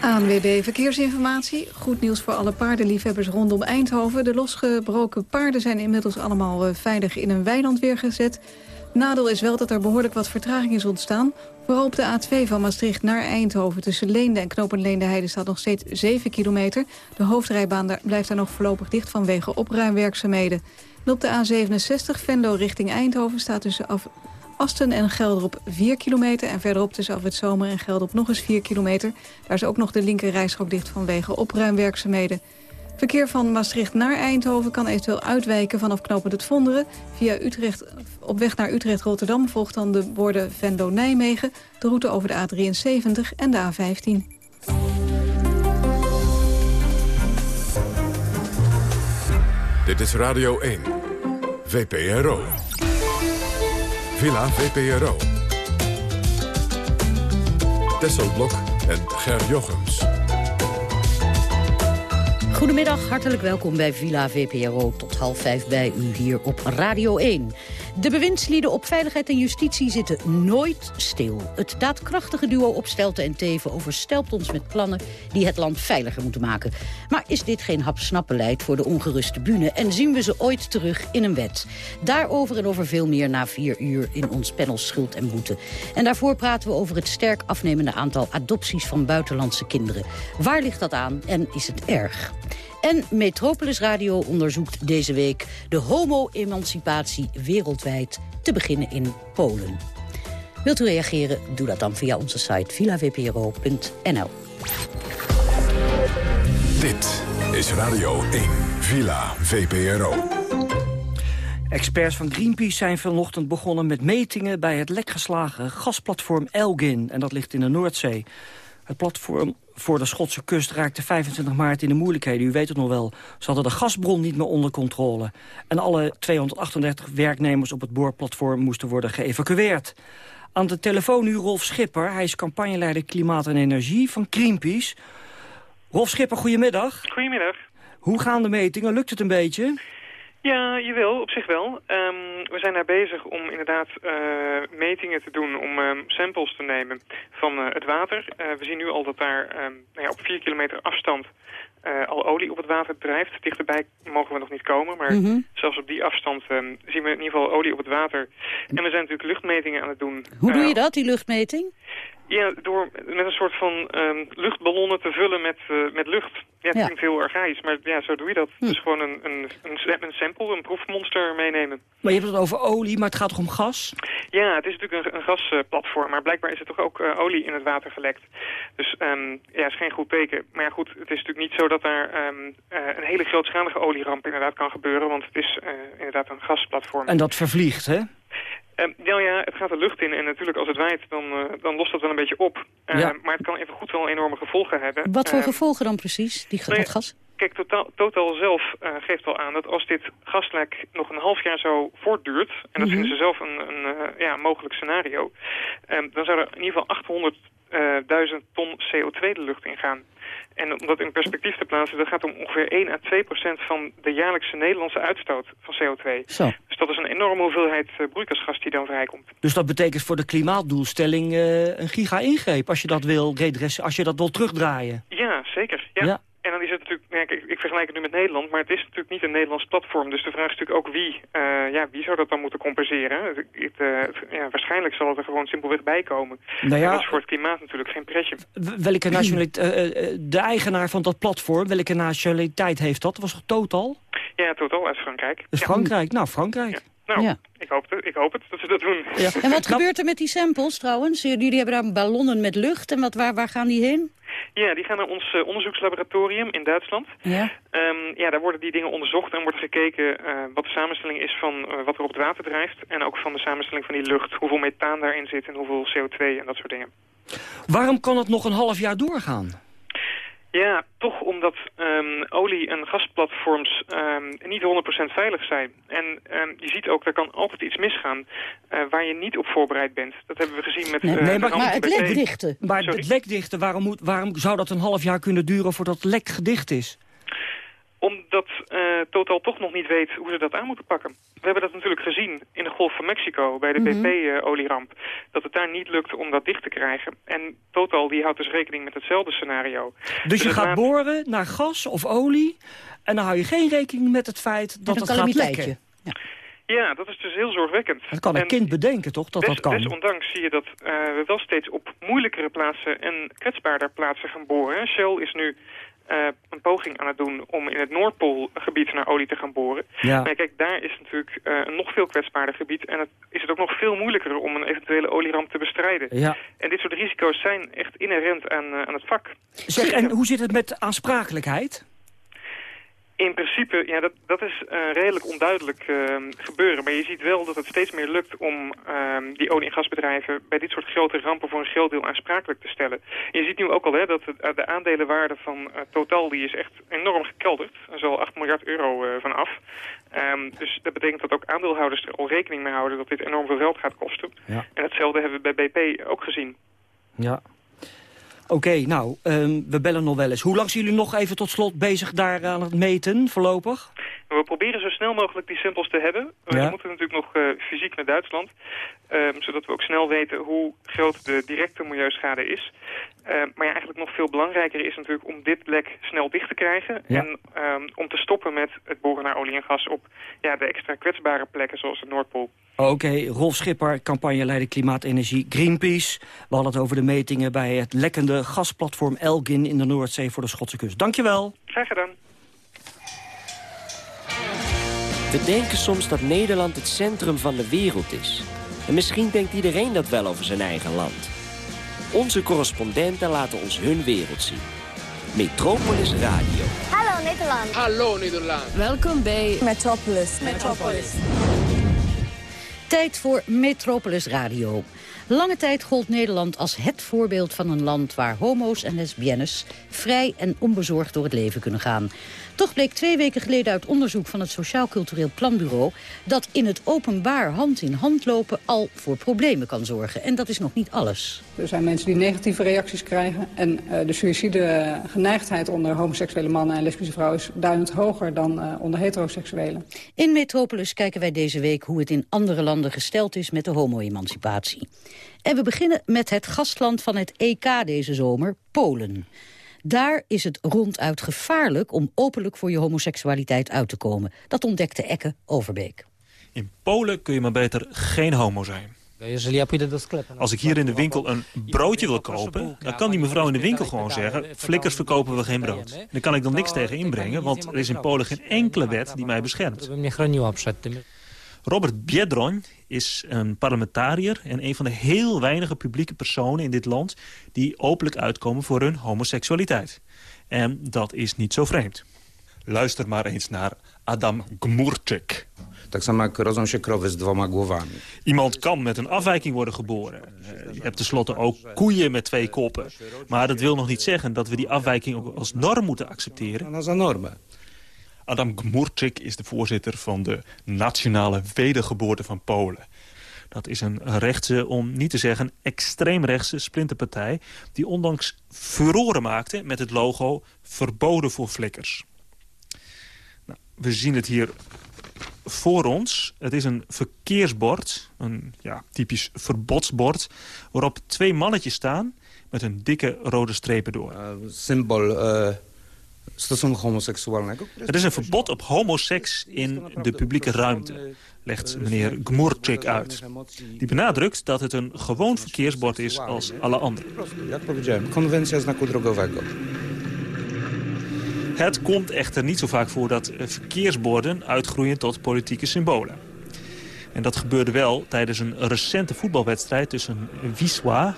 ANWB Verkeersinformatie. Goed nieuws voor alle paardenliefhebbers rondom Eindhoven. De losgebroken paarden zijn inmiddels allemaal eh, veilig in een weiland weergezet. Nadeel is wel dat er behoorlijk wat vertraging is ontstaan. Vooral op de A2 van Maastricht naar Eindhoven tussen Leende en Knopen Leende Heide staat nog steeds 7 kilometer. De hoofdrijbaan daar blijft daar nog voorlopig dicht vanwege opruimwerkzaamheden. En op de A67 Venlo richting Eindhoven staat tussen af Asten en Gelderop 4 kilometer. En verderop tussen Af het Zomer en Gelderop nog eens 4 kilometer. Daar is ook nog de linker dicht vanwege opruimwerkzaamheden. Verkeer van Maastricht naar Eindhoven kan eventueel uitwijken vanaf knooppunt het Vonderen. Via Utrecht, op weg naar Utrecht-Rotterdam volgt dan de borden Venlo-Nijmegen... de route over de A73 en de A15. Dit is Radio 1, VPRO. Villa VPRO. Tesselblok en Ger Jochems. Goedemiddag, hartelijk welkom bij Villa VPRO. Tot half vijf bij u hier op Radio 1. De bewindslieden op veiligheid en justitie zitten nooit stil. Het daadkrachtige duo Opstelten en Teven overstelpt ons met plannen... die het land veiliger moeten maken. Maar is dit geen hapsnappenleid voor de ongeruste bühne... en zien we ze ooit terug in een wet? Daarover en over veel meer na vier uur in ons panel Schuld en Boete. En daarvoor praten we over het sterk afnemende aantal adopties van buitenlandse kinderen. Waar ligt dat aan en is het erg? En Metropolis Radio onderzoekt deze week de homo-emancipatie wereldwijd, te beginnen in Polen. Wilt u reageren? Doe dat dan via onze site villavpro.nl. Dit is Radio 1, Villa VPRO. Experts van Greenpeace zijn vanochtend begonnen met metingen... bij het lekgeslagen gasplatform Elgin, en dat ligt in de Noordzee. Het platform voor de Schotse kust raakte 25 maart in de moeilijkheden. U weet het nog wel. Ze hadden de gasbron niet meer onder controle. En alle 238 werknemers op het boorplatform moesten worden geëvacueerd. Aan de telefoon nu Rolf Schipper. Hij is campagneleider Klimaat en Energie van Greenpeace. Rolf Schipper, goedemiddag. Goedemiddag. Hoe gaan de metingen? Lukt het een beetje? Ja, jawel, op zich wel. Um, we zijn daar bezig om inderdaad uh, metingen te doen, om um, samples te nemen van uh, het water. Uh, we zien nu al dat daar um, nou ja, op vier kilometer afstand al olie op het water drijft. Dichterbij mogen we nog niet komen, maar mm -hmm. zelfs op die afstand zien we in ieder geval olie op het water. En we zijn natuurlijk luchtmetingen aan het doen. Hoe doe je dat, die luchtmeting? Ja, door met een soort van um, luchtballonnen te vullen met, uh, met lucht. Ja, het ja. klinkt heel archaïs, maar ja, zo doe je dat. Hm. Dus gewoon een, een, een, een sample, een proefmonster meenemen. Maar je hebt het over olie, maar het gaat toch om gas? Ja, het is natuurlijk een, een gasplatform, maar blijkbaar is er toch ook uh, olie in het water gelekt. Dus um, ja, is geen goed teken. Maar ja, goed, het is natuurlijk niet zo dat daar um, uh, een hele grootschalige olieramp inderdaad kan gebeuren, want het is inderdaad een gasplatform. En dat vervliegt, hè? Um, ja, ja, het gaat de lucht in en natuurlijk als het waait, dan, uh, dan lost dat wel een beetje op. Uh, ja. Maar het kan even goed wel enorme gevolgen hebben. Wat voor uh, gevolgen dan precies, die, dat gas? kijk, Total, Total zelf uh, geeft al aan dat als dit gaslek nog een half jaar zo voortduurt... en dat Mhm. vinden ze zelf een, een ja, mogelijk scenario... Um, dan zou er in ieder geval 800.000 ton CO2 de lucht ingaan. En om dat in perspectief te plaatsen, dat gaat om ongeveer 1 à 2 procent van de jaarlijkse Nederlandse uitstoot van CO2. Zo. Dus dat is een enorme hoeveelheid uh, broeikasgas die dan vrijkomt. Dus dat betekent voor de klimaatdoelstelling uh, een giga-ingreep als je dat wil redressen, als je dat wil terugdraaien. Ja, zeker. Ja. ja. En dan is het natuurlijk, ja, ik, ik, vergelijk het nu met Nederland, maar het is natuurlijk niet een Nederlands platform. Dus de vraag is natuurlijk ook wie, uh, ja, wie zou dat dan moeten compenseren? Het, het, uh, ja, waarschijnlijk zal het er gewoon simpelweg bij komen. Nou ja, en dat is voor het klimaat natuurlijk geen pretje. Welke nationaliteit, uh, de eigenaar van dat platform, welke nationaliteit heeft dat? Was het Total? Ja, Total uit Frankrijk. Dus ja. Frankrijk, nou Frankrijk. Ja. Nou, Ja. ik, hoop het, ik hoop het dat ze dat doen. Ja. En wat [laughs] gebeurt er met die samples trouwens? Jullie hebben daar ballonnen met lucht en wat, waar, waar gaan die heen? Ja, die gaan naar ons uh, onderzoekslaboratorium in Duitsland. Ja. Um, ja, daar worden die dingen onderzocht en wordt gekeken uh, wat de samenstelling is van uh, wat er op het water drijft. En ook van de samenstelling van die lucht. Hoeveel methaan daarin zit en hoeveel CO2 en dat soort dingen. Waarom kan het nog een half jaar doorgaan? Ja, toch omdat um, olie- en gasplatforms um, niet 100% veilig zijn. En um, je ziet ook, er kan altijd iets misgaan uh, waar je niet op voorbereid bent. Dat hebben we gezien met... Nee, uh, nee maar, maar het lek dichten. Maar Sorry? het lek dichten, waarom, moet, waarom zou dat een half jaar kunnen duren voordat het lek gedicht is? Omdat uh, Total toch nog niet weet hoe ze dat aan moeten pakken. We hebben dat natuurlijk gezien in de Golf van Mexico bij de Mhm. BP-olieramp. dat het daar niet lukt om dat dicht te krijgen. En Total die houdt dus rekening met hetzelfde scenario. Dus je het gaat laat- boren naar gas of olie... en dan hou je geen rekening met het feit dat een het gaat calamiteitje. lekken. Ja, dat is dus heel zorgwekkend. Dat kan een En kind bedenken, toch, dat des- dat kan? Desondanks zie je dat uh, we wel steeds op moeilijkere plaatsen en kwetsbaarder plaatsen gaan boren. Shell is nu uh, een poging aan het doen om in het Noordpoolgebied naar olie te gaan boren. Ja. Maar kijk, daar is natuurlijk uh, een nog veel kwetsbaarder gebied. En het is het ook nog veel moeilijker om een eventuele olieramp te bestrijden. Ja. En dit soort risico's zijn echt inherent aan, uh, aan het vak. Zeg, en hoe zit het met aansprakelijkheid? In principe, ja, dat, dat is uh, redelijk onduidelijk uh, gebeuren. Maar je ziet wel dat het steeds meer lukt om uh, die olie- en gasbedrijven... bij dit soort grote rampen voor een groot deel aansprakelijk te stellen. Je ziet nu ook al hè, dat de, de aandelenwaarde van uh, Total die is echt enorm gekelderd. Er is al 8 miljard euro van af. Um, dus dat betekent dat ook aandeelhouders er al rekening mee houden... dat dit enorm veel geld gaat kosten. Ja. En hetzelfde hebben we bij BP ook gezien. Ja. Oké, nou, um, we bellen nog wel eens. Hoe lang zijn jullie nog even tot slot bezig daar aan het meten, voorlopig? We proberen zo snel mogelijk die samples te hebben. Ja. We moeten natuurlijk nog uh, fysiek naar Duitsland. Um, zodat we ook snel weten hoe groot de directe milieuschade is. Uh, maar ja, eigenlijk nog veel belangrijker is natuurlijk om dit lek snel dicht te krijgen. Ja. En um, om te stoppen met het boren naar olie en gas op ja, de extra kwetsbare plekken zoals de Noordpool. Oké, okay, Rolf Schipper, campagneleider Klimaatenergie Greenpeace. We hadden het over de metingen bij het lekkende gasplatform Elgin in de Noordzee voor de Schotse kust. Dankjewel. Graag gedaan. We denken soms dat Nederland het centrum van de wereld is. En misschien denkt iedereen dat wel over zijn eigen land. Onze correspondenten laten ons hun wereld zien. Metropolis Radio. Hallo Nederland. Hallo Nederland. Welkom bij Metropolis. Metropolis. Tijd voor Metropolis Radio. Lange tijd gold Nederland als het voorbeeld van een land... waar homo's en lesbiennes vrij en onbezorgd door het leven kunnen gaan. Toch bleek twee weken geleden uit onderzoek van het Sociaal Cultureel Planbureau... dat in het openbaar hand in hand lopen al voor problemen kan zorgen. En dat is nog niet alles. Er zijn mensen die negatieve reacties krijgen. En uh, de suïcidegeneigdheid onder homoseksuele mannen en lesbische vrouwen... is duidend hoger dan uh, onder heteroseksuelen. In Metropolis kijken wij deze week hoe het in andere landen gesteld is... met de homo-emancipatie. En we beginnen met het gastland van het EK deze zomer, Polen. Daar is het ronduit gevaarlijk om openlijk voor je homoseksualiteit uit te komen. Dat ontdekte Ekke Overbeek. In Polen kun je maar beter geen homo zijn. Als ik hier in de winkel een broodje wil kopen, dan kan die mevrouw in de winkel gewoon zeggen... flikkers verkopen we geen brood. Daar kan ik dan niks tegen inbrengen, want er is in Polen geen enkele wet die mij beschermt. Robert Biedroń is een parlementariër en een van de heel weinige publieke personen in dit land... die openlijk uitkomen voor hun homoseksualiteit. En dat is niet zo vreemd. Luister maar eens naar Adam Gmurczyk. Tak samo jak rodzą się krowy z dwoma głowami. Iemand kan met een afwijking worden geboren. Eh, Je hebt tenslotte ook koeien met twee koppen. Maar dat wil nog niet zeggen dat we die afwijking ook als norm moeten accepteren. Adam Gmurczyk is de voorzitter van de Nationale Wedergeboorte van Polen. Dat is een rechtse, om niet te zeggen extreemrechtse splinterpartij... die ondanks furoren maakte met het logo verboden voor flikkers. Nou, we zien het hier voor ons. Het is een verkeersbord, een ja, typisch verbodsbord... waarop twee mannetjes staan met een dikke rode strepen door. Symbol e, stosunku homoseksualnego. Het is een verbod op homoseks in de publieke ruimte, legt meneer Gmurczyk uit. Die benadrukt dat het een gewoon verkeersbord is als alle andere. Jak powiedziałem, konwencja znaku drogowego. Het komt echter niet zo vaak voor dat verkeersborden uitgroeien tot politieke symbolen. En dat gebeurde wel tijdens een recente voetbalwedstrijd tussen Wisła,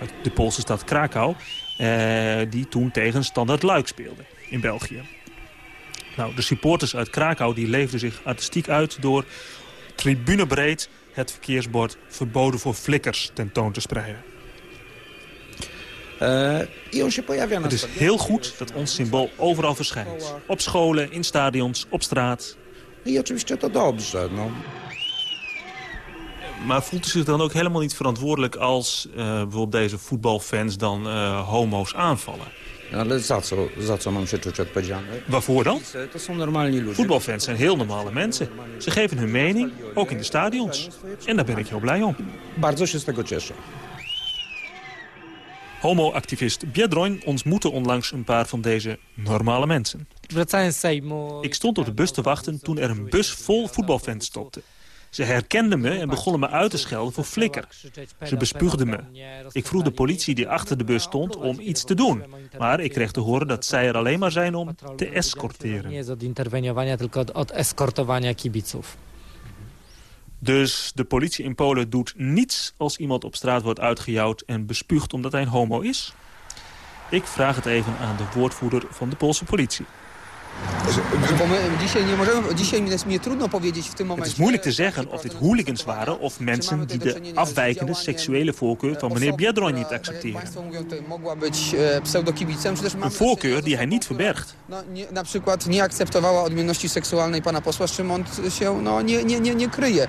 uit de Poolse stad Krakau, eh, die toen tegen Standard Luik speelde in België. Nou, de supporters uit Krakau die leefden zich artistiek uit door tribunebreed het verkeersbord verboden voor flikkers tentoon te spreiden. E, I on się pojawia na Het is heel goed dat ons symbool overal verschijnt. Op scholen, in stadions, op straat. I oczywiście to dobrze. No. Maar voelt u zich dan ook helemaal niet verantwoordelijk als eh, bijvoorbeeld deze voetbalfans dan eh, homo's aanvallen? Ale za co, za co mam się czuć odpowiedzialny? Waarvoor dan? To są normalni ludzie. Voetbalfans zijn heel normale mensen. Ze geven hun mening, ook in de stadions. En daar ben ik heel blij om. Bardzo się z tego cieszę. Homo-activist Biedroń ontmoette onlangs een paar van deze normale mensen. Ik stond op de bus te wachten toen er een bus vol voetbalfans stopte. Ze herkenden me en begonnen me uit te schelden voor flikker. Ze bespuugden me. Ik vroeg de politie die achter de bus stond om iets te doen. Maar ik kreeg te horen dat zij er alleen maar zijn om te escorteren. Dus de politie in Polen doet niets als iemand op straat wordt uitgejouwd en bespuugd omdat hij een homo is? Ik vraag het even aan de woordvoerder van de Poolse politie. Het momencie. is moeilijk te zeggen of dit hooligans waren of mensen die de afwijkende seksuele voorkeur van meneer Biedroń niet accepteren. E, pseudokibicem, czy też mamy Een voorkeur die hij niet verbergt. no, nie, na przykład nie akceptowała odmienności seksualnej pana posła, z czym on się no, nie, nie, nie, nie kryje.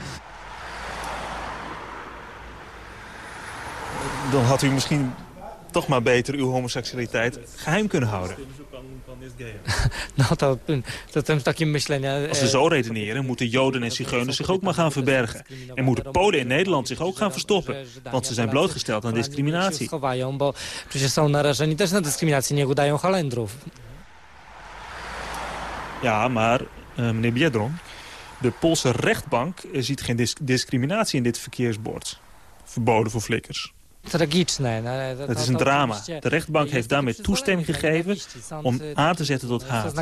Dan had u misschien toch maar beter uw homoseksualiteit geheim kunnen houden. No to, to tym takim myślenia... Als we zo redeneren, moeten Joden en Zigeuners zich ook maar gaan verbergen. En moeten Polen in Nederland zich ook gaan verstoppen. Want ze zijn blootgesteld aan discriminatie. schowają, bo przecież są narażeni też na dyskryminację, nie udają Holendrów. Ja, maar eh, meneer Biedron, de Poolse rechtbank eh, ziet geen dis- discriminatie in dit verkeersbord. Verboden voor flikkers. Tragiczne. Het is een drama. De rechtbank heeft daarmee toestemming gegeven om aan te zetten tot haat.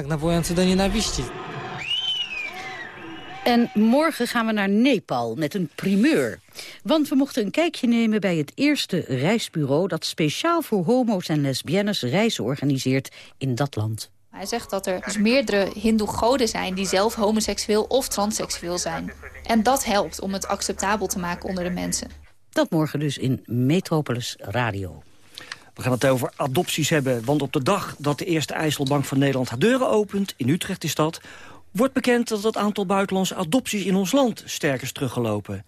En morgen gaan we naar Nepal met een primeur. Want we mochten een kijkje nemen bij het eerste reisbureau... dat speciaal voor homo's en lesbiennes reizen organiseert in dat land. Hij zegt dat er dus meerdere hindoe-goden zijn die zelf homoseksueel of transseksueel zijn. En dat helpt om het acceptabel te maken onder de mensen. Dat morgen dus in Metropolis Radio. We gaan het over adopties hebben, want op de dag dat de eerste IJsselbank van Nederland haar deuren opent, in Utrecht is dat, wordt bekend dat het aantal buitenlandse adopties in ons land sterk is teruggelopen.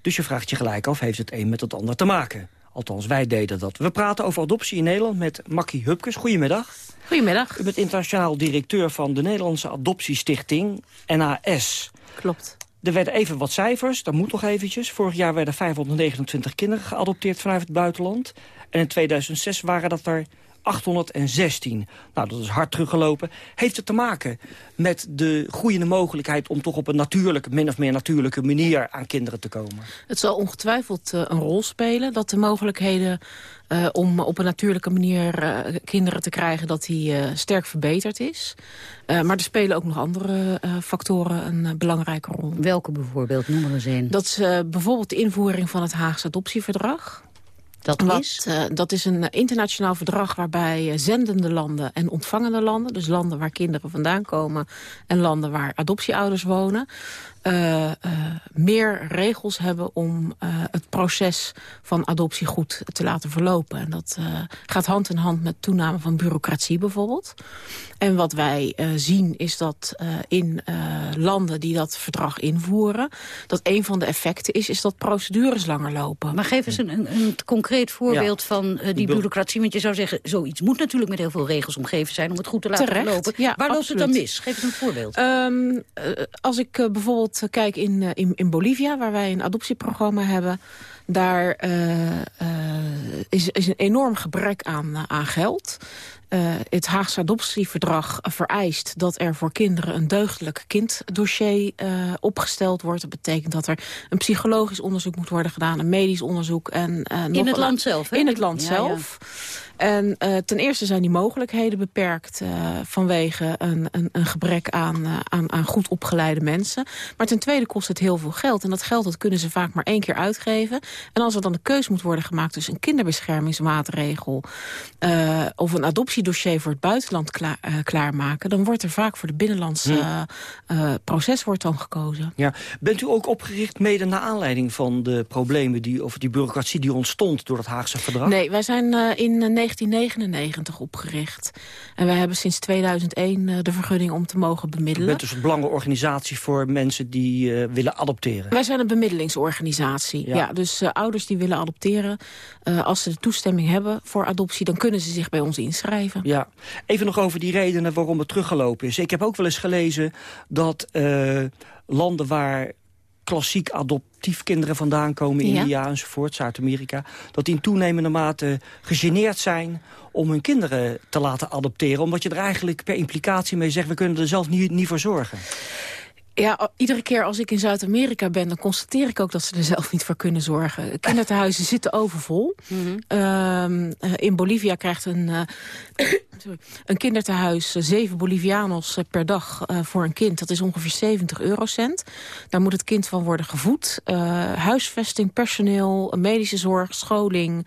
Dus je vraagt je gelijk af, heeft het een met het ander te maken? Althans, wij deden dat. We praten over adoptie in Nederland met Makkie Hupkes. Goedemiddag. Goedemiddag. U bent internationaal directeur van de Nederlandse Adoptiestichting, NAS. Klopt. Er werden even wat cijfers, dat moet nog eventjes. Vorig jaar werden 529 kinderen geadopteerd vanuit het buitenland. En in 2006 waren dat er 816. Nou, dat is hard teruggelopen. Heeft het te maken met de groeiende mogelijkheid... om toch op een natuurlijke, min of meer natuurlijke manier aan kinderen te komen? Het zal ongetwijfeld eh, een rol spelen dat de mogelijkheden eh, om op een natuurlijke manier eh, kinderen te krijgen, dat die eh, sterk verbeterd is. Eh, maar er spelen ook nog andere eh, factoren een belangrijke rol. Welke bijvoorbeeld? Noem er eens een. Dat is eh, bijvoorbeeld de invoering van het Haagse adoptieverdrag. Dat Wat, is? eh, dat is een internationaal verdrag waarbij eh, zendende landen en ontvangende landen... dus landen waar kinderen vandaan komen en landen waar adoptieouders wonen... eh, eh, meer regels hebben om eh, het proces van adoptie goed te laten verlopen. En dat eh, gaat hand in hand met toename van bureaucratie bijvoorbeeld. En wat wij eh, zien is dat eh, in eh, landen die dat verdrag invoeren... dat een van de effecten is, is dat procedures langer lopen. Maar geef eens een, een, een concreet voorbeeld van die bureaucratie. Want je zou zeggen, zoiets moet natuurlijk met heel veel regels omgeven zijn... om het goed te laten Terecht, verlopen. ja, Waar loopt het dan mis? Geef eens een voorbeeld. Ehm, eh, als ik eh, bijvoorbeeld kijk in, eh, in, in Bolivia, waar wij een adoptieprogramma hebben... daar eh, eh, is, is een enorm gebrek aan, eh, aan geld. Eh, het Haagse adoptieverdrag vereist dat er voor kinderen een deugdelijk kinddossier eh, opgesteld wordt. Dat betekent dat er een psychologisch onderzoek moet worden gedaan, een medisch onderzoek. En, eh, nog het land zelf, hè? In het land ja. zelf. En eh, ten eerste zijn die mogelijkheden beperkt eh, vanwege een, een, een gebrek aan, eh, aan, aan goed opgeleide mensen. Maar ten tweede kost het heel veel geld. En dat geld dat kunnen ze vaak maar één keer uitgeven. En als er dan de keus moet worden gemaakt tussen een kinderbeschermingsmaatregel... of een adoptiedossier voor het buitenland klaar, klaarmaken... dan wordt er vaak voor de binnenlandse Hm. proces wordt dan gekozen. Ja. Bent u ook opgericht mede naar aanleiding van de problemen die, of die bureaucratie die ontstond door het Haagse verdrag? Nee, wij zijn in 1999 opgericht. En wij hebben sinds 2001 eh, de vergunning om te mogen U bemiddelen. bent dus een belangenorganisatie voor mensen die eh, willen adopteren. Wij zijn een bemiddelingsorganisatie. Ja. Ja. dus eh, ouders die willen adopteren, als ze de toestemming hebben voor adoptie... dan kunnen ze zich bij ons inschrijven. Ja, even nog over die redenen waarom het teruggelopen is. Ik heb ook wel eens gelezen dat landen waar klassiek adoptief kinderen vandaan komen... Ja. India enzovoort, Zuid-Amerika... dat die in toenemende mate gegeneerd zijn om hun kinderen te laten adopteren. Omdat je er eigenlijk per implicatie mee zegt... we kunnen er zelf niet, niet voor zorgen. Ja, iedere keer als ik in Zuid-Amerika ben... dan constateer ik ook dat ze er zelf niet voor kunnen zorgen. Kinderthuizen zitten overvol. Ehm, eh, in Bolivia krijgt een, eh, [coughs] sorry, een kinderthuis eh, zeven Bolivianos per dag eh, voor een kind. Dat is ongeveer 70 eurocent. Daar moet het kind van worden gevoed. Eh, huisvesting, personeel, medische zorg, scholing.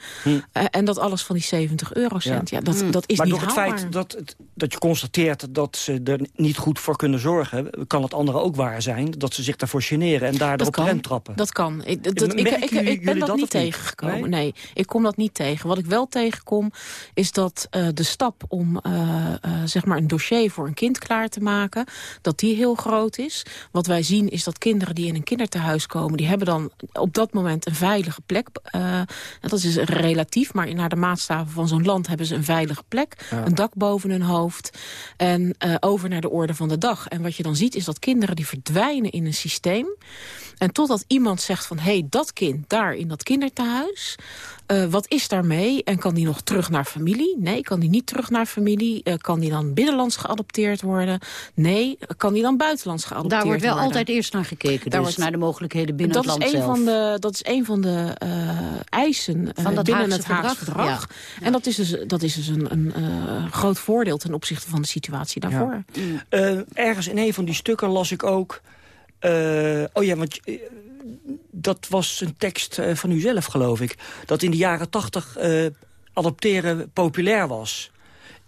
eh, en dat alles van die 70 eurocent. Ja, dat, dat is maar niet door het haalbaar. feit dat, het- dat je constateert dat ze er niet goed voor kunnen zorgen... kan het andere ook waar zijn dat ze zich daarvoor generen... en daardoor op de rem trappen. Dat kan. Ik, dat, ik, ik, ik ben dat, dat niet tegengekomen. Nee? Nee? ik kom dat niet tegen. Wat ik wel tegenkom, is dat eh, de stap om eh, eh, zeg maar een dossier voor een kind klaar te maken, dat die heel groot is. Wat wij zien is dat kinderen die in een kinderthuis komen, die hebben dan op dat moment een veilige plek. Dat is relatief, maar naar de maatstaven van zo'n land hebben ze een veilige plek. Ja. Een dak boven hun hoofd. En over naar de orde van de dag. En wat je dan ziet is dat kinderen die verdwijnen in een systeem. En totdat iemand zegt van, hé, hey, dat kind daar in dat kinderthuis... eh, wat is daarmee? En kan die nog terug naar familie? Nee, kan die niet terug naar familie? Eh, kan die dan binnenlands geadopteerd worden? Nee, kan die dan buitenlands geadopteerd Daar wordt wel worden? altijd eerst naar gekeken, Daar dus wordt- naar de mogelijkheden binnen dat het land is een zelf. Van de, dat is een van de eh, eisen Van dat binnen Haagse het Haagse verdrag, verdrag. En dat is dus, dat is dus een, een eh, groot voordeel ten opzichte van de situatie daarvoor. Eh, ergens in een van die stukken las ik ook... eh, oh ja, want dat was een tekst eh, van u zelf, geloof ik. Dat in de jaren tachtig eh, adopteren populair was.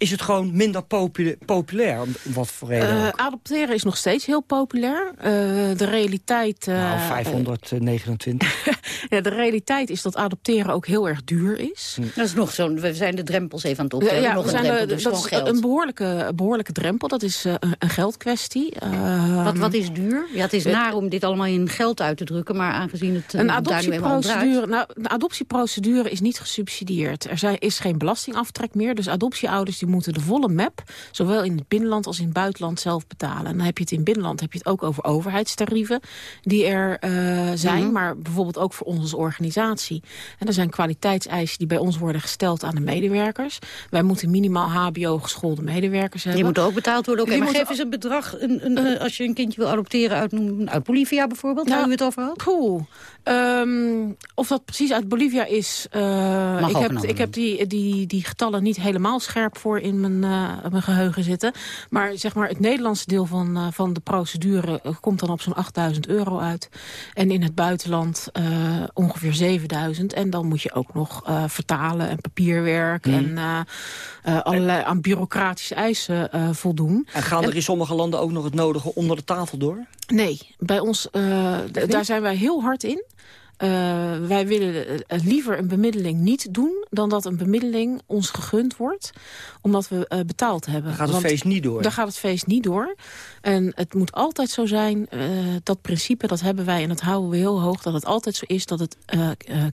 Is het gewoon minder popula- populair? Wat voor reden Eh, ook? adopteren is nog steeds heel populair. Eh, de realiteit... eh, Nou, 529. [laughs] ja, de realiteit is dat adopteren ook heel erg duur is. Dat is nog zo'n, we zijn de drempels even aan het optellen. Ja, nog we een zijn drempel, de- dus dat is geld. een behoorlijke, behoorlijke drempel. Dat is een, een geldkwestie. Eh, Wat, wat is duur? Ja, het is naar om dit allemaal in geld uit te drukken, maar aangezien het Een adoptieprocedure, nou, een adoptieprocedure is niet gesubsidieerd. Er zijn, is geen belastingaftrek meer. Dus adoptieouders die moeten de volle map, zowel in het binnenland als in het buitenland, zelf betalen. En dan heb je het in het binnenland heb je het ook over overheidstarieven die er eh, zijn. Mhm. Maar bijvoorbeeld ook voor ons als organisatie. En er zijn kwaliteitseisen die bij ons worden gesteld aan de medewerkers. Wij moeten minimaal hbo-geschoolde medewerkers hebben. Die moeten ook betaald worden. Oké, Die maar geef eens een bedrag, een, een, eh, als je een kindje wil adopteren uit, uit Bolivia bijvoorbeeld, Nou, waar u het over had. Poeh. Ehm, of dat precies uit Bolivia is... eh, ook ik heb, ik heb die, die, die getallen niet helemaal scherp voor, in mijn, uh, mijn geheugen zitten. Maar zeg maar het Nederlandse deel van, uh, van de procedure komt dan op zo'n 8000 euro uit. En in het buitenland ongeveer 7000. En dan moet je ook nog vertalen en papierwerk mm. en allerlei aan bureaucratische eisen voldoen. En gaan er in sommige landen ook nog het nodige onder de tafel door? Nee, bij ons, daar zijn wij heel hard in. Uh, wij willen liever een bemiddeling niet doen... dan dat een bemiddeling ons gegund wordt, omdat we uh, betaald hebben. Dan gaat het Want feest niet door. Dan gaat het feest niet door. En het moet altijd zo zijn, uh, dat principe, dat hebben wij... en dat houden we heel hoog, dat het altijd zo is... dat het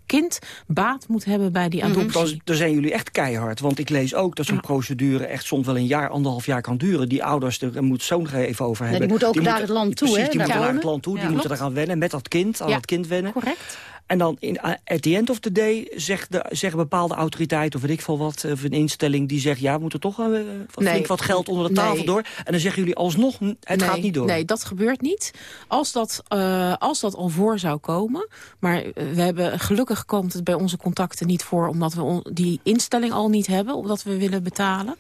kind baat moet hebben bij die adoptie. Mm -hmm. Dan zijn jullie echt keihard. Want ik lees ook dat zo'n ja. procedure echt soms wel een jaar, anderhalf jaar kan duren. Die ouders, er moet zo'n even over hebben. Nee, die moeten ook die naar moeten, het land toe, precies, hè? die moeten naar het land toe, die moeten eraan wennen. Met dat kind, aan ja. dat kind wennen. Correct. En dan in, at the end of the day zegt de, zeggen bepaalde autoriteiten... of weet ik veel wat, of een instelling die zegt... ja, we moeten toch uh, wat, nee. wat geld onder de tafel nee. door. En dan zeggen jullie alsnog, het nee. gaat niet door. Nee, dat gebeurt niet. Als dat, uh, als dat al voor zou komen... maar we hebben gelukkig komt het bij onze contacten niet voor... omdat we on, die instelling al niet hebben, omdat we willen betalen.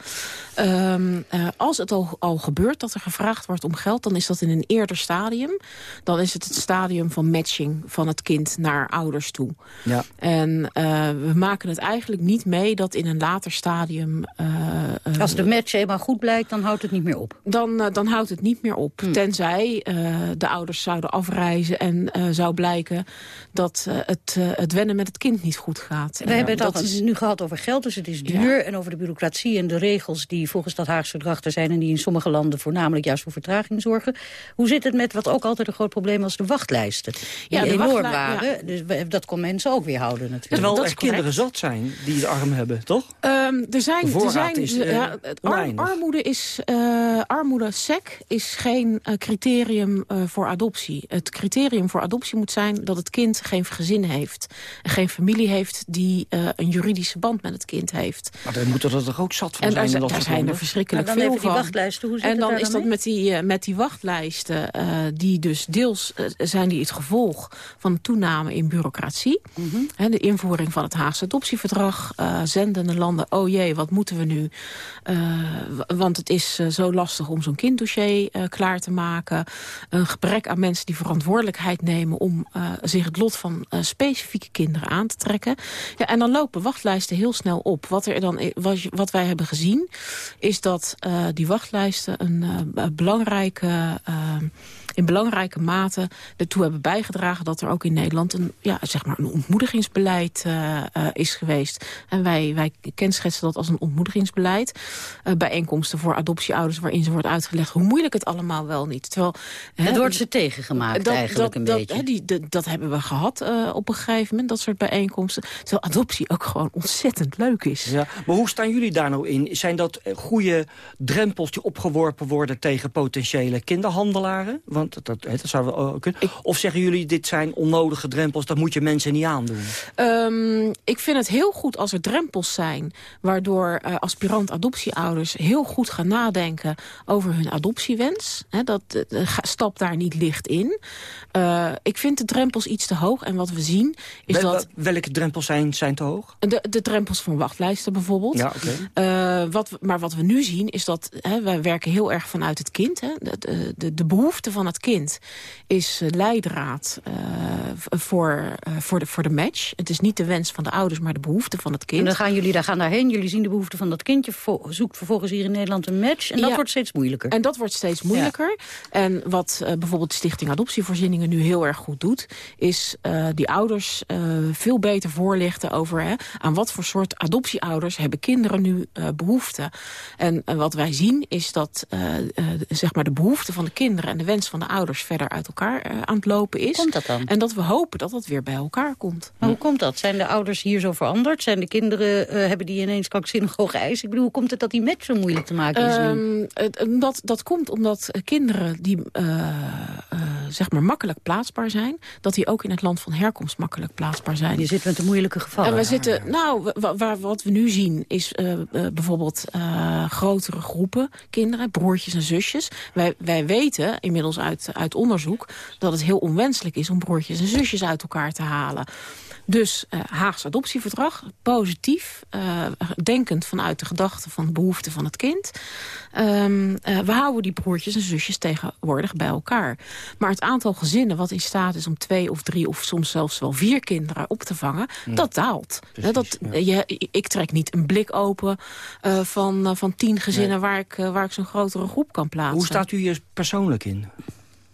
Um, uh, als het al, al gebeurt dat er gevraagd wordt om geld... dan is dat in een eerder stadium. Dan is het het stadium van matching van het kind naar ouders toe. Ja. En uh, we maken het eigenlijk niet mee dat in een later stadium... Uh, Als de match eenmaal goed blijkt, dan houdt het niet meer op? Dan, dan houdt het niet meer op. Hmm. Tenzij de ouders zouden afreizen en zou blijken... dat het, het wennen met het kind niet goed gaat. We hebben het al is... nu gehad over geld, dus het is duur. Ja. En over de bureaucratie en de regels die volgens dat Haagse verdrag er zijn... en die in sommige landen voornamelijk juist voor vertraging zorgen. Hoe zit het met wat ook altijd een groot probleem was, de wachtlijsten? Die ja, de enorm wachtlij waren. Ja. Dus dat kon mensen ook weer houden natuurlijk. Terwijl er kinderen zat zijn die de arm hebben, toch? Um, er zijn, de er zijn is, uh, ja, arm, armoede is uh, armoede sec is geen uh, criterium voor adoptie. Het criterium voor adoptie moet zijn dat het kind geen gezin heeft. En geen familie heeft die een juridische band met het kind heeft. Maar dan moeten er toch ook zat van en zijn? En daar zijn er verschrikkelijk dan veel van. Die wachtlijsten, hoe zit en dan het is dat met die, met die wachtlijsten die dus deels zijn die het gevolg van toename in bureaucratie. Mm -hmm. He, de invoering van het Haagse adoptieverdrag. Uh, zendende landen, oh jee, wat moeten we nu? Uh, want het is uh, zo lastig om zo'n kinddossier klaar te maken. Een gebrek aan mensen die verantwoordelijkheid nemen... om zich het lot van specifieke kinderen aan te trekken. Ja, en dan lopen wachtlijsten heel snel op. Wat, er dan, wat wij hebben gezien, is dat die wachtlijsten... een belangrijke in belangrijke mate ertoe hebben bijgedragen... dat er ook in Nederland een, ja, zeg maar een ontmoedigingsbeleid uh, uh, is geweest. En wij, wij kenschetsen dat als een ontmoedigingsbeleid. Uh, bijeenkomsten voor adoptieouders waarin ze wordt uitgelegd... hoe moeilijk het allemaal wel niet. Terwijl, het hè, wordt ze tegengemaakt dat, eigenlijk dat, een dat, beetje. Hè, die, de, dat hebben we gehad op een gegeven moment, dat soort bijeenkomsten. Terwijl adoptie ook gewoon ontzettend leuk is. Ja, maar hoe staan jullie daar nou in? Zijn dat goede drempels die opgeworpen worden tegen potentiële kinderhandelaren? Want dat, dat, dat zouden we ook kunnen. Of zeggen jullie, dit zijn onnodige drempels, dat moet je mensen niet aandoen? Um, ik vind het heel goed als er drempels zijn... waardoor uh, aspirant adoptieouders heel goed gaan nadenken... over hun adoptiewens. He, dat uh, stap daar niet licht in. Uh, ik vind de drempels iets te hoog. En wat we zien is Wel, dat... Welke drempels zijn, zijn te hoog? De, de drempels van wachtlijsten bijvoorbeeld. Ja, okay. wat, maar wat we nu zien is dat... He, wij werken heel erg vanuit het kind. De, de, de behoefte van het kind is uh, leidraad uh, voor, uh, voor, de, voor de match. Het is niet de wens van de ouders, maar de behoefte van het kind. En dan gaan jullie daar gaan daarheen. Jullie zien de behoefte van dat kindje. Zoekt vervolgens hier in Nederland een match. En dat ja, wordt steeds moeilijker. En dat wordt steeds moeilijker. Ja. En wat bijvoorbeeld de Stichting Adoptievoorzieningen nu heel erg goed doet... is die ouders veel beter voorlichten over... Hè, aan wat voor soort adoptieouders hebben kinderen nu behoefte. En wat wij zien is dat zeg maar de behoefte van de kinderen... en de wens van de ouders verder uit elkaar uh, aan het lopen is. Komt dat dan? En dat we hopen dat dat weer bij elkaar komt. Maar hoe komt dat? Zijn de ouders hier zo veranderd? Zijn de kinderen, uh, hebben die ineens krankzinnig hoge eisen? Ik bedoel, hoe komt het dat die match zo moeilijk te maken is um, nu? Dat, dat komt omdat kinderen die zeg maar makkelijk plaatsbaar zijn... dat die ook in het land van herkomst makkelijk plaatsbaar zijn. Je zit met de moeilijke gevallen. En we zitten, nou, waar, wat we nu zien is bijvoorbeeld grotere groepen kinderen, broertjes en zusjes. Wij, wij weten inmiddels uit, uit onderzoek... dat het heel onwenselijk is om broertjes en zusjes uit elkaar te halen. Dus uh, Haags adoptieverdrag, positief, uh, denkend vanuit de gedachte van de behoeften van het kind. Um, uh, we houden die broertjes en zusjes tegenwoordig bij elkaar. Maar het aantal gezinnen wat in staat is om twee of drie of soms zelfs wel vier kinderen op te vangen, dat daalt. Precies, dat, ja. je, ik trek niet een blik open van, van tien gezinnen Nee. waar ik, waar ik zo'n grotere groep kan plaatsen. Hoe staat u hier persoonlijk in?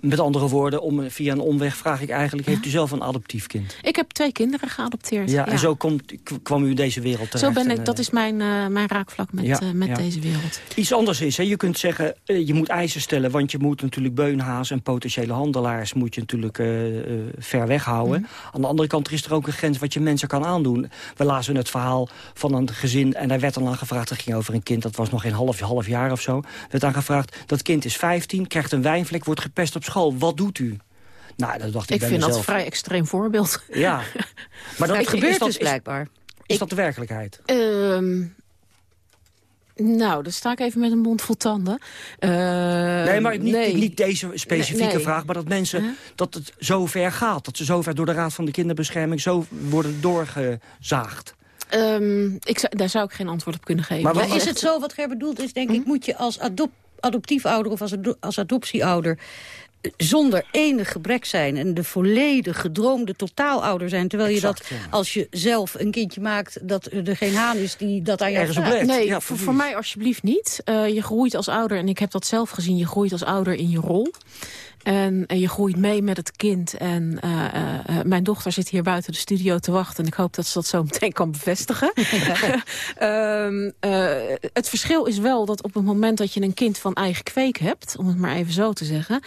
Met andere woorden, om, via een omweg vraag ik eigenlijk... heeft u zelf een adoptief kind? Ik heb twee kinderen geadopteerd. Ja, en zo komt, kwam u in deze wereld terecht. Zo ben en, ik, dat is mijn, uh, mijn raakvlak met, ja, uh, met ja. deze wereld. Iets anders is, hè, je kunt zeggen, uh, je moet eisen stellen... want je moet natuurlijk beunhaas en potentiële handelaars... moet je natuurlijk ver weghouden. Mm. Aan de andere kant is er ook een grens wat je mensen kan aandoen. We lazen het verhaal van een gezin en daar werd dan aan gevraagd... dat ging over een kind, dat was nog geen half, half jaar of zo... werd aan gevraagd, dat kind is 15, krijgt een wijnvlek... wordt gepest op school, wat doet u? Nou, dat dacht ik, ik bij vind mezelf. dat een vrij extreem voorbeeld. Ja, [laughs] maar dat gebeurt dat, dus blijkbaar. Is, is dat de werkelijkheid? Um, nou, dan sta ik even met een mond vol tanden. Uh, nee, maar niet, nee. niet deze specifieke nee. vraag... maar dat mensen, huh? dat het zo ver gaat. Dat ze zo ver door de Raad van de Kinderbescherming... zo worden doorgezaagd. Um, ik, daar zou ik geen antwoord op kunnen geven. Maar, maar is het zo, wat Ger bedoelt is, denk ik... moet je als adop adoptiefouder of als, ado als adoptieouder zonder enig gebrek zijn... en de volledig gedroomde totaalouder zijn... terwijl je dat, ja. als je zelf een kindje maakt... dat er geen haan is die dat aan jou vraagt. Nee, ja, voor, voor, mij alsjeblieft niet. Uh, je groeit als ouder, en ik heb dat zelf gezien... je groeit als ouder in je rol. En, en, je groeit mee met het kind. En uh, uh, mijn dochter zit hier buiten de studio te wachten. En ik hoop dat ze dat zo meteen kan bevestigen. Ja. [laughs] uh, [laughs] het verschil is wel dat op het moment dat je een kind van eigen kweek hebt... om het maar even zo te zeggen...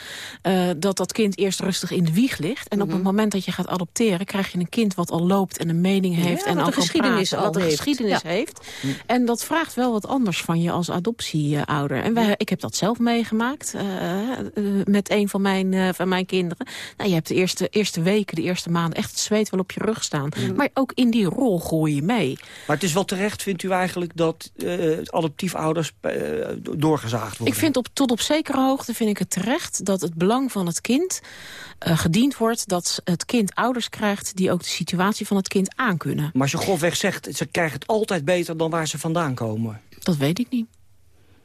dat dat kind eerst rustig in de wieg ligt. En mm -hmm. op het moment dat je gaat adopteren... krijg je een kind wat al loopt en een mening heeft. Ja, en al geschiedenis praten, al wat een heeft. geschiedenis ja. heeft. En dat vraagt wel wat anders van je als adoptieouder. En wij, ik heb dat zelf meegemaakt met een van mijn, uh, van mijn kinderen. Nou, je hebt de eerste, eerste weken, de eerste maanden echt het zweet wel op je rug staan. Mm. Maar ook in die rol groei je mee. Maar het is wel terecht, vindt u eigenlijk, dat uh, adoptiefouders uh, doorgezaagd worden? Ik vind op, tot op zekere hoogte vind ik het terecht dat het belang van het kind gediend wordt. Dat het kind ouders krijgt die ook de situatie van het kind aankunnen. Maar als je grofweg zegt, ze krijgen het altijd beter dan waar ze vandaan komen. Dat weet ik niet.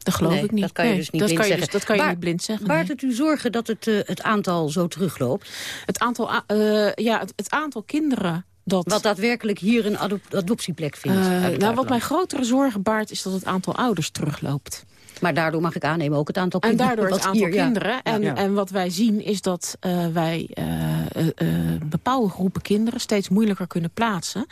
Dat geloof nee, ik niet. Dat kan je nee, dus niet dat blind kan je zeggen. Dus, dat kan je Baar, niet blind zeggen. Baart het u zorgen dat het, uh, het aantal zo terugloopt? Het aantal, uh, ja, het, het, aantal kinderen dat... Wat daadwerkelijk hier een adop adoptieplek vindt? Uh, nou, wat mij grotere zorgen baart is dat het aantal ouders terugloopt. Maar daardoor mag ik aannemen ook het aantal en kinderen. En daardoor het aantal hier, kinderen. Ja. En, ja. en wat wij zien is dat uh, wij uh, bepaalde groepen kinderen steeds moeilijker kunnen plaatsen.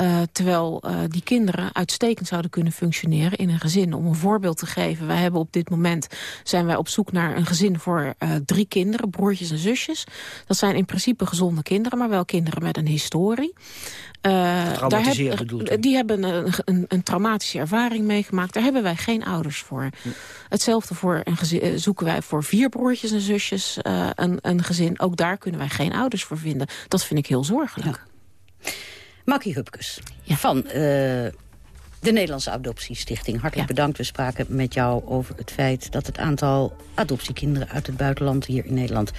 Uh, terwijl uh, die kinderen uitstekend zouden kunnen functioneren in een gezin. Om een voorbeeld te geven, wij hebben op dit moment zijn wij op zoek naar een gezin voor uh, drie kinderen, broertjes en zusjes. Dat zijn in principe gezonde kinderen, maar wel kinderen met een historie. Uh, daar heb, die hebben een, een, een, traumatische ervaring meegemaakt. Daar hebben wij geen ouders voor. Hm. Hetzelfde voor een gezin, zoeken wij voor vier broertjes en zusjes uh, een, een gezin. Ook daar kunnen wij geen ouders voor vinden. Dat vind ik heel zorgelijk. Ja. Makkie Hupkes ja. van uh, de Nederlandse Adoptiestichting. Hartelijk ja. bedankt. We spraken met jou over het feit dat het aantal adoptiekinderen uit het buitenland hier in Nederland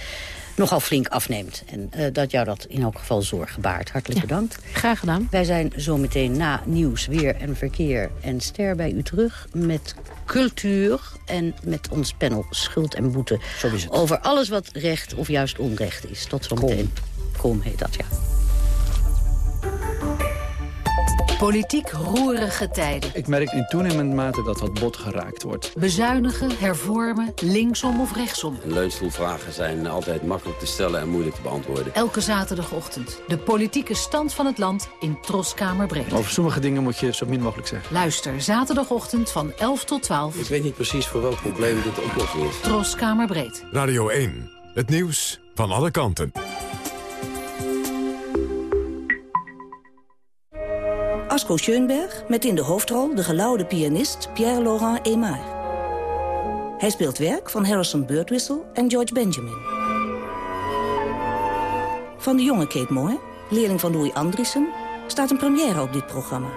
nogal flink afneemt. En uh, dat jou dat in elk geval zorgen baart. Hartelijk ja. bedankt. Graag gedaan. Wij zijn zometeen na nieuws, weer en verkeer en ster bij u terug met cultuur en met ons panel Schuld en Boete. Over alles wat recht of juist onrecht is. Tot zometeen. Kom heet dat, ja. Politiek roerige tijden. Ik merk in toenemende mate dat dat bot geraakt wordt. Bezuinigen, hervormen, linksom of rechtsom. Leunstoelvragen zijn altijd makkelijk te stellen en moeilijk te beantwoorden. Elke zaterdagochtend de politieke stand van het land in Troskamer Breed. Over sommige dingen moet je zo min mogelijk zeggen. Luister zaterdagochtend van 11 tot 12. Ik weet niet precies voor welk probleem dit de oplossing is. Troskamer Breed. Radio 1, het nieuws van alle kanten. Asko Schoenberg met in de hoofdrol de geloude pianist Pierre-Laurent Aimard. Hij speelt werk van Harrison Birtwistle en George Benjamin. Van de jonge Kate Moore, leerling van Louis Andriessen, staat een première op dit programma.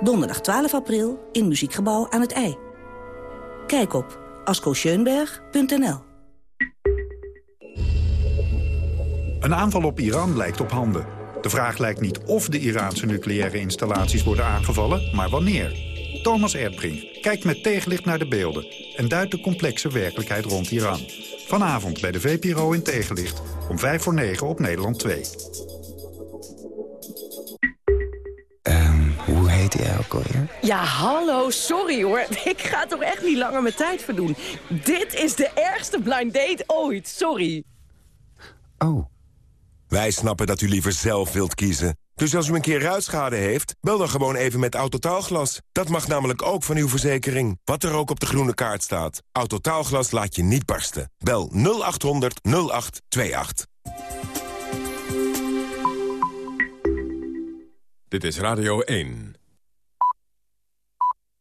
Donderdag 12 april in Muziekgebouw aan het IJ. Kijk op askoscheunberg.nl Een aanval op Iran lijkt op handen. De vraag lijkt niet of de Iraanse nucleaire installaties worden aangevallen, maar wanneer. Thomas Erdbrink kijkt met tegenlicht naar de beelden... en duidt de complexe werkelijkheid rond Iran. Vanavond bij de VPRO in Tegenlicht, om 5 voor 9 op Nederland 2. Um, hoe heet hij ook alweer? Ja, hallo, sorry hoor. [laughs] Ik ga toch echt niet langer mijn tijd verdoen. Dit is de ergste blind date ooit, sorry. Oh. Wij snappen dat u liever zelf wilt kiezen. Dus als u een keer ruitschade heeft, bel dan gewoon even met Autotaalglas. Dat mag namelijk ook van uw verzekering. Wat er ook op de groene kaart staat. Autotaalglas laat je niet barsten. Bel 0800 0828. Dit is Radio 1.